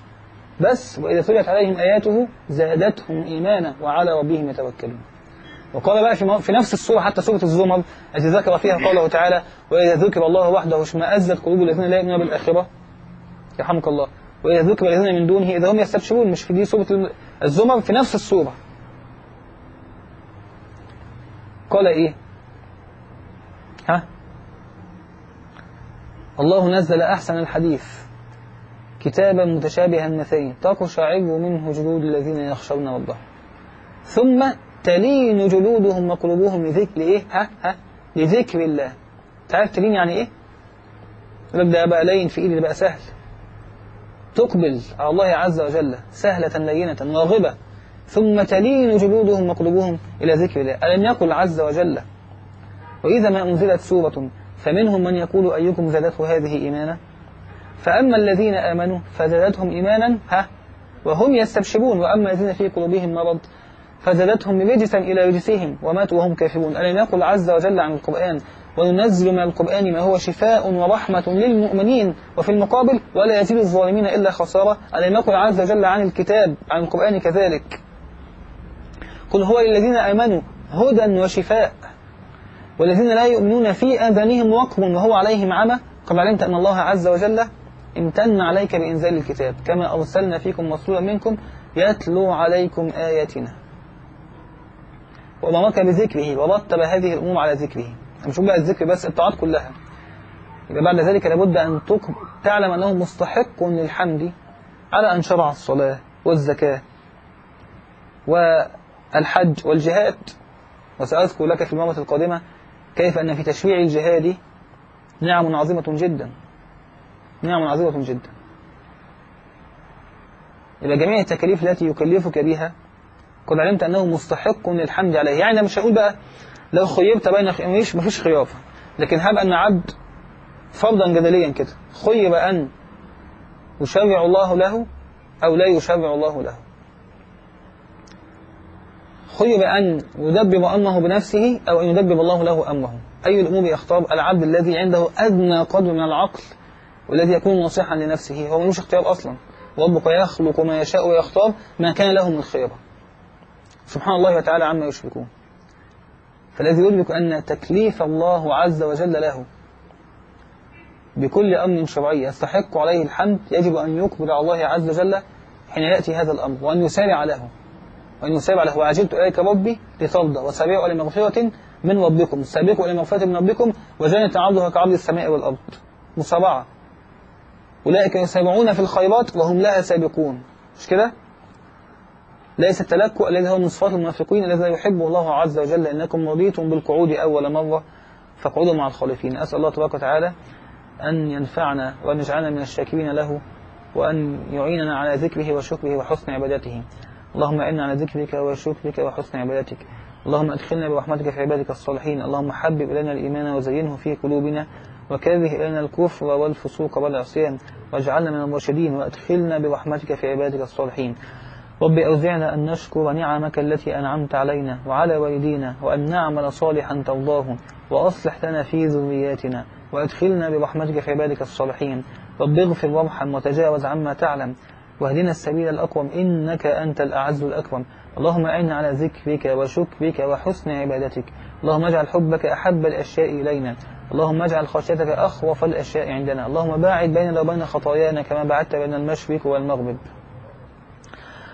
بس وإذا تليت عليهم آياته زادتهم إيمانا وعلى ربهم يتوكلون. وقال بقى في, نفس السورة حتى سورة الزمر التي ذكر فيها قوله تعالى وإذا ذكر الله وحده اشمأزت قلوب الذين لا يؤمنون بالآخرة يرحمك الله. وإذا ذكر الذين من دونه إذا هم يستبشرون مش في دي سورة الزمر في نفس السورة قال إيه؟ ها؟ الله نزل أحسن الحديث كتابا متشابها مثين تقشعر منه جلود الذين يخشون ربهم ثم تلين جلودهم وقلوبهم لذكر إيه؟ ها؟ ها؟ لذكر الله. تعرف تلين يعني إيه؟ يبدأ بقى لين في إيدي بقى سهل. تقبل على الله عز وجل سهلة لينة راغبة ثم تلين جلودهم وقلوبهم إلى ذكر الله. ألم يقل عز وجل؟ وإذا ما أنزلت سورة فمنهم من يقول أيكم زادته هذه إيمانا؟ فأما الذين آمنوا فزادتهم إيمانا ها وهم يستبشرون وأما الذين في قلوبهم مرض فزادتهم رجسا إلى رجسهم وماتوا وهم كافرون. ألم يقل عز وجل عن القرآن وننزل من القرآن ما هو شفاء ورحمة للمؤمنين وفي المقابل ولا يزيد الظالمين إلا خسارة. ألم يقل عز وجل عن الكتاب عن القرآن كذلك. قل هو للذين آمنوا هدى وشفاء والذين لا يؤمنون في آذانهم وقر وهو عليهم عمى. قد علمت أن الله عز وجل امتن عليك بإنزال الكتاب. كما أرسلنا فيكم رسولا منكم يتلو عليكم آياتنا. وأمرك بذكره ورتب هذه الأمور على ذكره. مش بقى الذكر بس الطاعات كلها. يبقى بعد ذلك لابد أن تعلم أنه مستحق للحمد على أن شرع الصلاة والزكاة والحج والجهاد. وسأذكر لك في المرة القادمة كيف أن في تشريع الجهاد نعم عظيمة جدا. نعم عظيمة جدا إلى جميع التكاليف التي يكلفك بها قد علمت أنه مستحق للحمد عليه. يعني مش هقول بقى لو خيبت بين مفيش مفيش خيار لكن هب أن عبد فرضا جدليا كده. خيب أن يشرع الله له أو لا يشرع الله له. خيب أن يدبر أمره بنفسه أو أن يدبر الله له أمره. أي الأمور يختار العبد الذي عنده أدنى قدر من العقل والذي يكون نصيحا لنفسه هو مش اختيار أصلا. ربك يخلق ما يشاء ويختار ما كان له من خيرة سبحان الله وتعالى عما يشركون. فالذي يدرك أن تكليف الله عز وجل له بكل أمر شرعي يستحق عليه الحمد يجب أن يقبل على الله عز وجل حين يأتي هذا الأمر وأن يسارع له. وأن يسارع له. وعجلت إليك ربي لترضى. وسابقوا إلى مغفرة من ربكم. سابقوا إلى مغفرة من ربكم. وجنة عرضها كعرض السماء والأرض. مسارعة أولئك يسارعون في الخيرات وهم لها سابقون. مش كده؟ ليس التلكؤ الذي هو من صفات المنافقين الذي يحبه الله عز وجل إنكم رضيتم بالقعود أول مرة فاقعدوا مع الخالفين. أسأل الله تبارك وتعالى أن ينفعنا وأن يجعلنا من الشاكرين له وأن يعيننا على ذكره وشكره وحسن عبادته. اللهم إنا على ذكرك وشكرك وحسن عبادتك. اللهم أدخلنا برحمتك في عبادك الصالحين. اللهم حبب إلينا الإيمان وزينه في قلوبنا. وكره إلينا الكفر والفسوق والعصيان واجعلنا من الراشدين وأدخلنا برحمتك في عبادك الصالحين. رب أوزعنا أن نشكر نعمك التي أنعمت علينا وعلى والدينا وأن نعمل صالحا ترضاه وأصلح لنا في ذرياتنا وأدخلنا برحمتك في عبادك الصالحين. رب اغفر وارحم وتجاوز عما تعلم واهدنا السبيل الأقوم إنك أنت الأعز الأكرم. اللهم أعنا على ذكرك وشكرك وحسن عبادتك. اللهم اجعل حبك أحب الأشياء إلينا. اللهم اجعل خشيتك أخوف الأشياء عندنا. اللهم باعد بيننا وبين خطايانا كما بعدت بين المشرق والمغرب.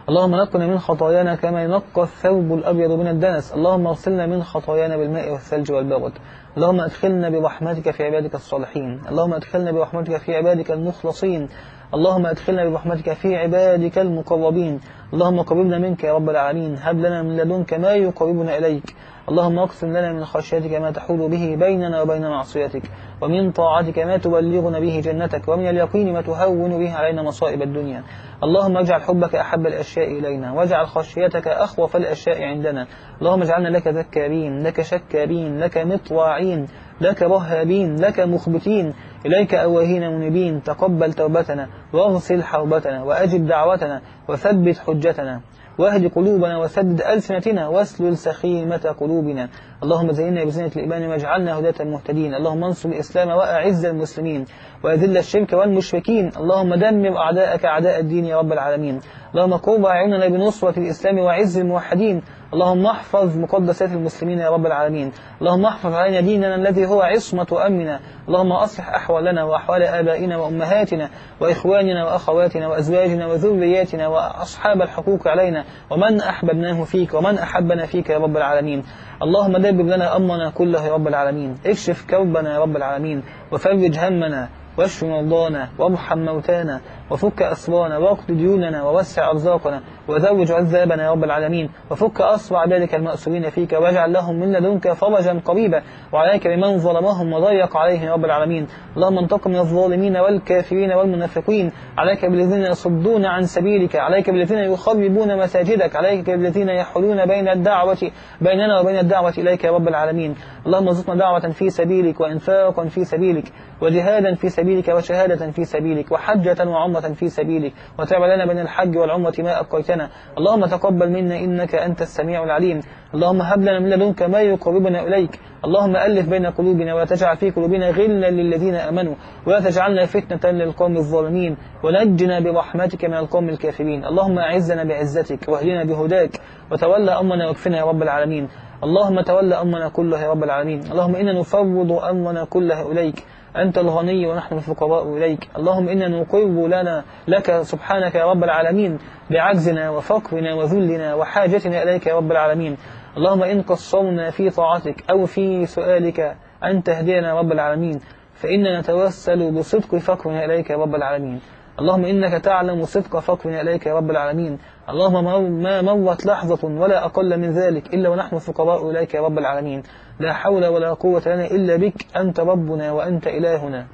اللهم نقنا من خطايانا كما ينقى الثوب الأبيض من الدنس. اللهم اغسلنا من خطايانا بالماء والثلج والبرد. اللهم أدخلنا برحمتك في عبادك الصالحين. اللهم أدخلنا برحمتك في عبادك المخلصين. اللهم أدخلنا برحمتك في عبادك المقربين. اللهم قربنا منك يا رب العالمين. هب لنا من لدنك ما يقربنا إليك. اللهم اقسم لنا من خشيتك ما تحول به بيننا وبين معصيتك ومن طاعتك ما تبلغنا به جنتك ومن اليقين ما تهون به علينا مصائب الدنيا. اللهم اجعل حبك أحب الأشياء إلينا واجعل خشيتك أخوف الأشياء عندنا. اللهم اجعلنا لك ذكارين لك شكارين لك مطواعين لك رهابين لك مخبتين. إليك أواهين منيبين تقبل توبتنا واغسل حربتنا وأجب دعوتنا وثبت حجتنا. وأهد قلوبنا وسدد ألسنتنا واسلل سخيمة قلوبنا. اللهم زينا بزينة الإيمان واجعلنا هداة مهتدين اللهم انصر الإسلام وأعز المسلمين وأذل الشرك والمشركين. اللهم دمر أعداءك أعداء الدين يا رب العالمين. اللهم قوم أعيننا بنصرة الإسلام وعز الموحدين. اللهم احفظ مقدسات المسلمين يا رب العالمين. اللهم احفظ علينا ديننا الذي هو عصمة أمننا. اللهم أصلح أحوالنا وأحوال آبائنا وأمهاتنا وإخواننا وأخواتنا وأزواجنا وذرياتنا وأصحاب الحقوق علينا. ومن أحببناه فيك ومن أحبنا فيك يا رب العالمين. اللهم دبر لنا أمرنا كله يا رب العالمين. اكشف كربنا يا رب العالمين. وفرج همنا واشف مرضانا وارحم موتانا وفك أسرانا وأقض ديوننا ووسع أرزاقنا وزوج عذابنا يا رب العالمين وفك أسر عبادك المأسورين فيك واجعل لهم من لدنك فرجا قريبا وعليك بمن ظلمهم وضيق عليهم يا رب العالمين. اللهم انتقم من الظالمين والكافرين والمنافقين. عليك بالذين يصدون عن سبيلك. عليك بالذين يخربون مساجدك. عليك بالذين يحولون بين الدعوة بيننا وبين الدعوة إليك يا رب العالمين. اللهم ارزقنا دعوة في سبيلك وإنفاقا في سبيلك وجهادا في سبيلك وشهادة في سبيلك وحجة وعمرة في سبيلك وتاب لنا بين الحج والعمرة ما أبقيتنا. اللهم تقبل منا إنك أنت السميع العليم. اللهم هب لنا من لدنك ما يقربنا إليك. اللهم ألف بين قلوبنا ولا تجعل في قلوبنا غلا للذين آمنوا ولا تجعلنا فتنة للقوم الظالمين ونجنا برحمتك من القوم الكافرين. اللهم أعزنا بعزتك واهدنا بهداك وتولى أمرنا واكفنا يا رب العالمين. اللهم تولى أمرنا كله يا رب العالمين. اللهم إنا نفوض أمرنا كله إليك. أنت الغني ونحن الفقراء إليك. اللهم إنا نقر لنا لك سبحانك يا رب العالمين بعجزنا وفقرنا وذلنا وحاجتنا إليك يا رب العالمين. اللهم إن قصرنا في طاعتك أو في سؤالك أن تهدينا يا رب العالمين. فإننا نتوسل بصدق فقرنا إليك يا رب العالمين. اللهم إنك تعلم صدق فقرنا إليك يا رب العالمين. اللهم ما مرت لحظة ولا أقل من ذلك إلا ونحن فقراء إليك يا رب العالمين. لا حول ولا قوة لنا إلا بك أنت ربنا وأنت إلهنا.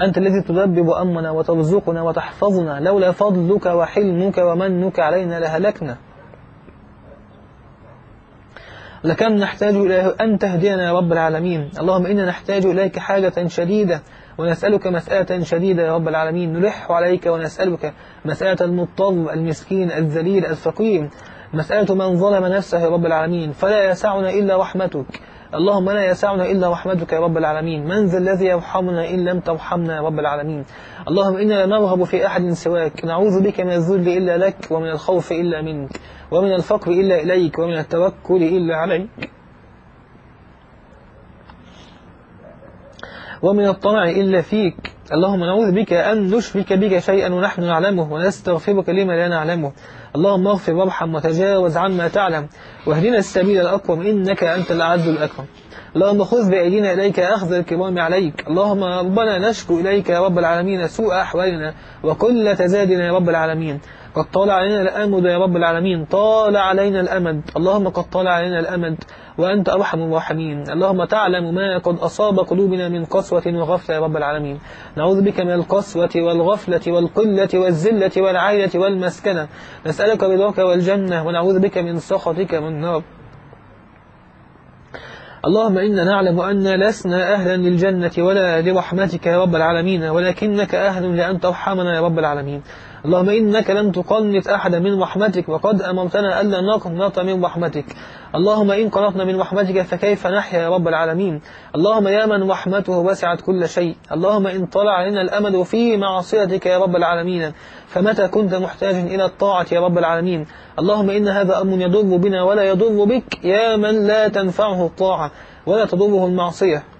أنت الذي تدبب أمرنا وترزقنا وتحفظنا لولا فضلك وحلمك ومنك علينا لهلكنا. لكم نحتاج إلى أن تهدينا يا رب العالمين. اللهم إنا نحتاج إليك حاجة شديدة ونسألك مسألة شديدة يا رب العالمين. نلح عليك ونسألك مسألة المضطر المسكين الذليل الفقير. مسألة من ظلم نفسه يا رب العالمين فلا يسعنا إلا رحمتك. اللهم لا يسعنا إلا رحمتك يا رب العالمين. من ذا الذي يرحمنا إن لم ترحمنا يا رب العالمين. اللهم إنا لا نرغب في أحد سواك. نعوذ بك من الذل إلا لك ومن الخوف إلا منك ومن الفقر إلا إليك ومن التوكل إلا عليك ومن الطمع إلا فيك. اللهم نعوذ بك أن نشرك بك شيئا ونحن نعلمه ونستغفرك لما لا نعلمه. اللهم اغفر وارحم وتجاوز عما تعلم واهدنا السبيل الأقوم إنك أنت الأعز الأكرم. اللهم خذ بأيدينا إليك أخذ الكرام عليك. اللهم ربنا نشكو إليك يا رب العالمين سوء أحوالنا وكل تزادنا يا رب العالمين. قد طال علينا الأمد يا رب العالمين. طال علينا الأمد. اللهم قد طال علينا الأمد. وأنت أرحم الراحمين. اللهم تعلم ما قد أصاب قلوبنا من قسوة وغفلة يا رب العالمين. نعوذ بك من القسوة والغفلة والقلة والزلة والعيلة والمسكنة. نسألك رضاك والجنة. ونعوذ بك من سخطك والنار اللهم إنا نعلم أن لسنا أهلا للجنة ولا لرحمتك يا رب العالمين. ولكنك أهل لأن ترحمنا يا رب العالمين. اللهم إنك لن تقنط أحدا من رحمتك وقد أمرتنا ألا نقنط من رحمتك. اللهم إن قنطنا من رحمتك فكيف نحيا يا رب العالمين؟ اللهم يا من رحمته وسعت كل شيء. اللهم إن طلع علينا الأمد في معصيتك يا رب العالمين. فمتى كنت محتاجا إلى الطاعة يا رب العالمين؟ اللهم إن هذا أمر يضر بنا ولا يضر بك يا من لا تنفعه الطاعة ولا تضره المعصية.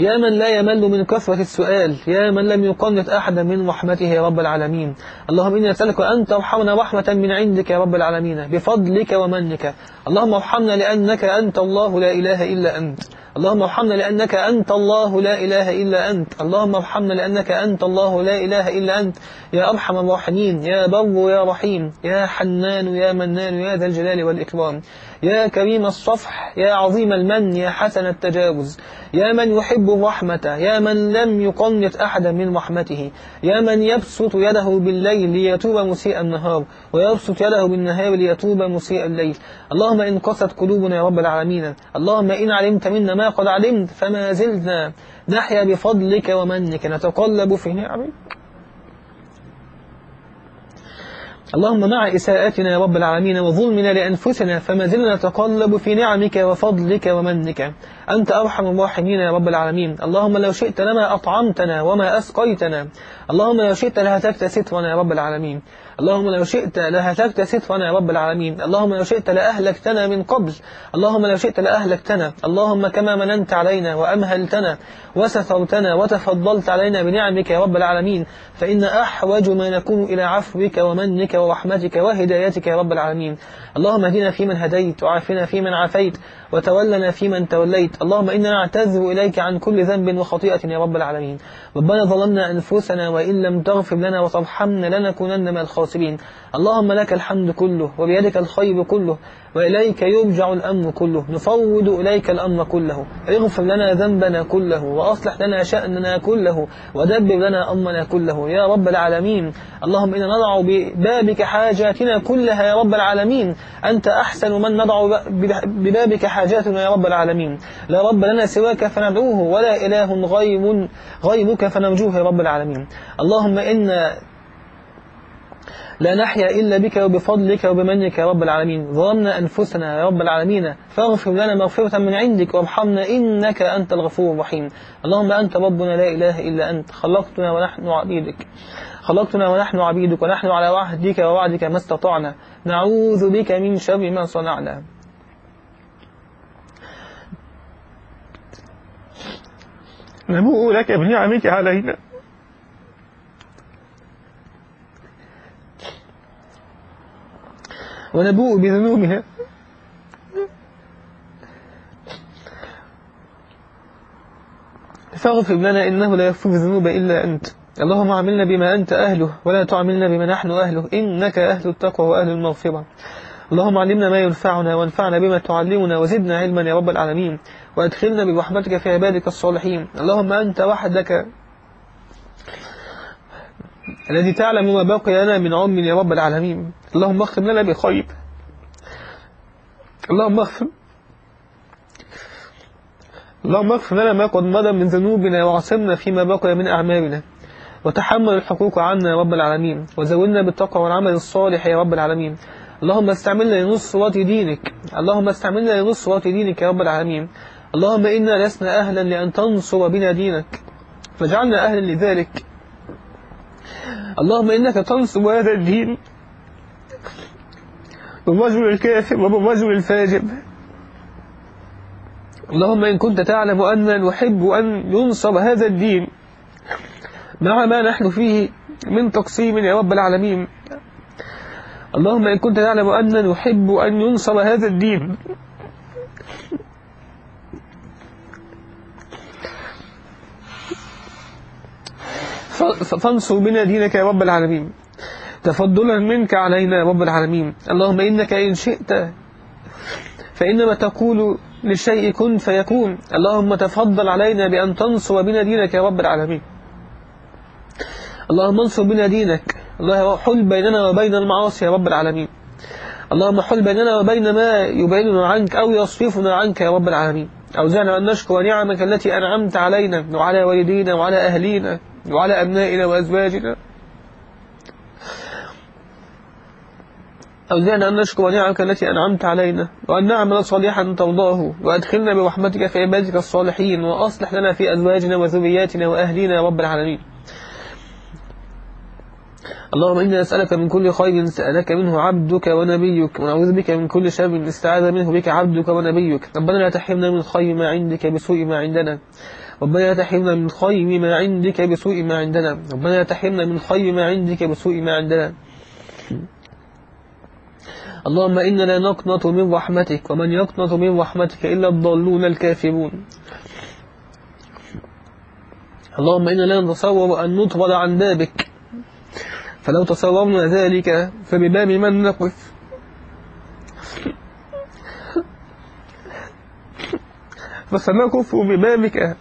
يا من لا يمل من كثرة السؤال يا من لم يقنط أحدا من رحمته يا رب العالمين. اللهم إنا نسألك أن ترحمنا رحمة من عندك يا رب العالمين بفضلك ومنك. اللهم ارحمنا لأنك أنت الله لا إله إلا أنت. اللهم ارحمنا لأنك أنت الله لا إله إلا أنت. اللهم ارحمنا لأنك أنت الله لا إله إلا أنت. يا أرحم الراحمين يا بر يا رحيم يا حنان يا منان يا ذا الجلال والإكرام. يا كريم الصفح يا عظيم المن يا حسن التجاوز. يا من يحب الرحمة يا من لم يقنط أحدا من رحمته. يا من يبسط يده بالليل ليتوب مسيء النهار ويبسط يده بالنهار ليتوب مسيء الليل. اللهم إن قست قلوبنا يا رب العالمين. اللهم إن علمت منا ما قد علمت فما زلنا نحيا بفضلك ومنك. نتقلب في نعمك اللهم مع إساءتنا يا رب العالمين وظلمنا لأنفسنا فما زلنا نتقلب في نعمك وفضلك ومنك. أنت أرحم الراحمين يا رب العالمين. اللهم لو شئت لما أطعمتنا وما أسقيتنا. اللهم لو شئت لهتكت سترنا يا رب العالمين. اللهم لو شئت لهتكت سترنا يا رب العالمين. اللهم لو شئت لأهلكتنا من قبل. اللهم لو شئت لأهلكتنا. اللهم كما مننت علينا وأمهلتنا. وسترتنا وتفضلت علينا بنعمك يا رب العالمين فإن أحوج ما نكون إلى عفوك ومنك ورحمتك وهدايتك يا رب العالمين. اللهم اهدنا فيمن هديت وعافنا فيمن عافيت وتولنا فيمن توليت. اللهم إنا نعتذر إليك عن كل ذنب وخطيئة يا رب العالمين. ربنا ظلمنا أنفسنا وإن لم تغفر لنا وترحمنا لنكونن من الخاسرين. اللهم لك الحمد كله وبيدك الخير كله وإليك يرجع الأمر كله. نفوض إليك الأمر كله. اغفر لنا ذنبنا كله وأصلح لنا شأننا كله ودبر لنا أمرنا كله. يا رب العالمين اللهم إنا نضع ببابك حاجاتنا كلها يا رب العالمين. أنت أحسن من نضع ببابك حاجاتنا يا رب العالمين. لا رب لنا سواك فندعوه ولا إله غيب غيبك فنرجوه يا رب العالمين. اللهم إنا لا نحيا إلا بك وبفضلك وبمنك يا رب العالمين. ظلمنا أنفسنا يا رب العالمين. فاغفر لنا مغفرة من عندك وارحمنا إنك أنت الغفور الرحيم. اللهم أنت ربنا لا إله إلا أنت. خلقتنا ونحن عبيدك. خلقتنا ونحن عبيدك ونحن على عهدك ووعدك ما استطعنا. نعوذ بك من شر ما صنعنا. نبوء لك بنعمك علينا. ونبوء بذنوبها. فاغفر لنا إنه لا يغفر الذنوب إلا أنت. اللهم عملنا بما أنت أهله ولا تعملنا بما نحن أهله. إنك أهل التقوى وأهل المغفرة. اللهم علمنا ما ينفعنا وانفعنا بما تعلمنا وزدنا علما يا رب العالمين. وأدخلنا برحمتك في عبادك الصالحين. اللهم أنت وحدك الذي تعلم ما بقي لنا من عمر يا رب العالمين. اللهم اختم لنا بخير. اللهم اغفر. اللهم اغفر لنا ما قد مضى من ذنوبنا وعصمنا فيما بقي من أعمالنا. وتحمل الحقوق عنا يا رب العالمين. وزودنا بالتقوى والعمل الصالح يا رب العالمين. اللهم استعملنا لنصرة دينك. اللهم استعملنا لنصرة دينك يا رب العالمين. اللهم إنا لسنا أهلا لأن تنصر بنا دينك. فاجعلنا أهلا لذلك. اللهم إنك تنصر هذا الدين بالرجل الكافر وبالرجل الفاجر اللهم إن كنت تعلم أن نحب أن ينصر هذا الدين مع ما نحن فيه من تقسيم يا رب العالمين. اللهم إن كنت تعلم أن نحب أن ينصر هذا الدين فانصر بنا دينك يا رب العالمين. تفضلا منك علينا يا رب العالمين. اللهم إنك إن شئت فإنما تقول للشيء كن فيكون. اللهم تفضل علينا بأن تنصر بنا دينك يا رب العالمين. اللهم انصر بنا دينك. الله حل بيننا وبين المعاصي يا رب العالمين. اللهم حل بيننا وبين ما يبعدنا عنك أو يصرفنا عنك يا رب العالمين. أوزعنا أن نشكر نعمك التي أنعمت علينا وعلى والدينا وعلى أهلينا. وعلى أبنائنا وأزواجنا. أوزعنا أن نشكر نعمك التي أنعمت علينا وأن نعمل صالحا ترضاه وأدخلنا برحمتك في عبادك الصالحين وأصلح لنا في أزواجنا وذرياتنا وأهلينا يا رب العالمين. اللهم إنا نسألك من كل خير سألك منه عبدك ونبيك ونعوذ بك من كل شر استعاذ منه بك عبدك ونبيك. ربنا لا تحرمنا من خير ما عندك بسوء ما عندنا. ربنا لا تحرمنا من خير ما عندك بسوء ما عندنا. ربنا لا تحرمنا من خير ما عندك بسوء ما عندنا. اللهم إنا لا نقنط من رحمتك ومن يقنط من رحمتك إلا الضالون الكافرون. اللهم إنا لا نتصور أن نطرد عن بابك. فلو تصورنا ذلك فبباب من نقف. فسنقف ببابك.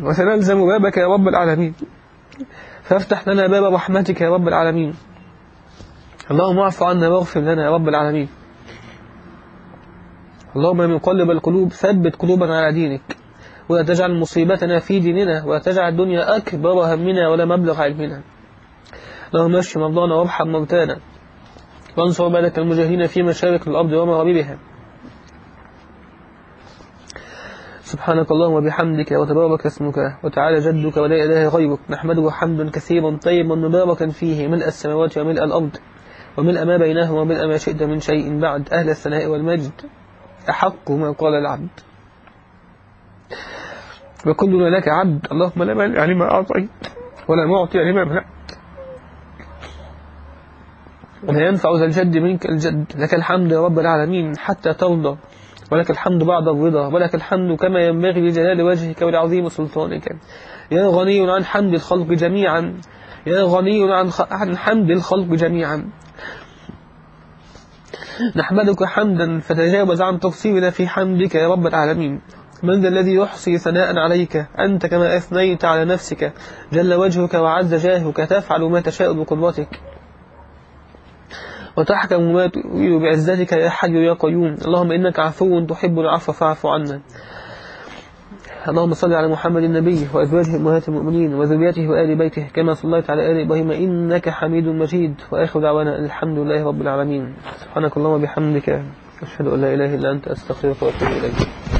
وسنلزم بابك يا رب العالمين. فافتح لنا باب رحمتك يا رب العالمين. اللهم اعف عنا واغفر لنا يا رب العالمين. اللهم من قلب القلوب ثبت قلوبنا على دينك. ولا تجعل مصيبتنا في ديننا ولا تجعل الدنيا أكبر همنا ولا مبلغ علمنا. اللهم اشف مرضانا وارحم موتانا. وانصر عبادك المجاهدين في مشارق الأرض ومغاربها. سبحانك اللهم وبحمدك وتبارك اسمك وتعالى جدك ولا إله غيرك. نحمده حمدا كثيرا طيبا مباركا فيه ملء السماوات وملء الأرض وملء ما بينهما وملء ما شئت من شيء بعد. أهل الثناء والمجد أحق ما قال العبد. وكلنا لك عبد اللهم لا مانع لما أعطيت ولا معطي لما منعت. ولا ينفع ذا الجد منك الجد لك الحمد يا رب العالمين حتى ترضى. ولك الحمد بعد الرضا ولك الحمد كما ينبغي لجلال وجهك ولعظيم سلطانك. يا غني عن حمد الخلق جميعا يا غني عن عن حمد الخلق جميعا. نحمدك حمدا فتجاوز عن تقصيرنا في حمدك يا رب العالمين. من ذا الذي يحصي ثناء عليك؟ أنت كما أثنيت على نفسك. جل وجهك وعز جاهك تفعل ما تشاء بقدرتك وتحكم ما بعزتك يا حي يا قيوم. اللهم إنك عفو تحب العفو فاعف عنا. اللهم صل على محمد النبي وأزواجه أمهات المؤمنين وذريته وآل بيته كما صليت على آل إبراهيم إنك حميد مجيد. وآخر دعوانا الحمد لله رب العالمين. سبحانك اللهم وبحمدك أشهد أن لا إله إلا أنت أستغفرك وأتوب إليك.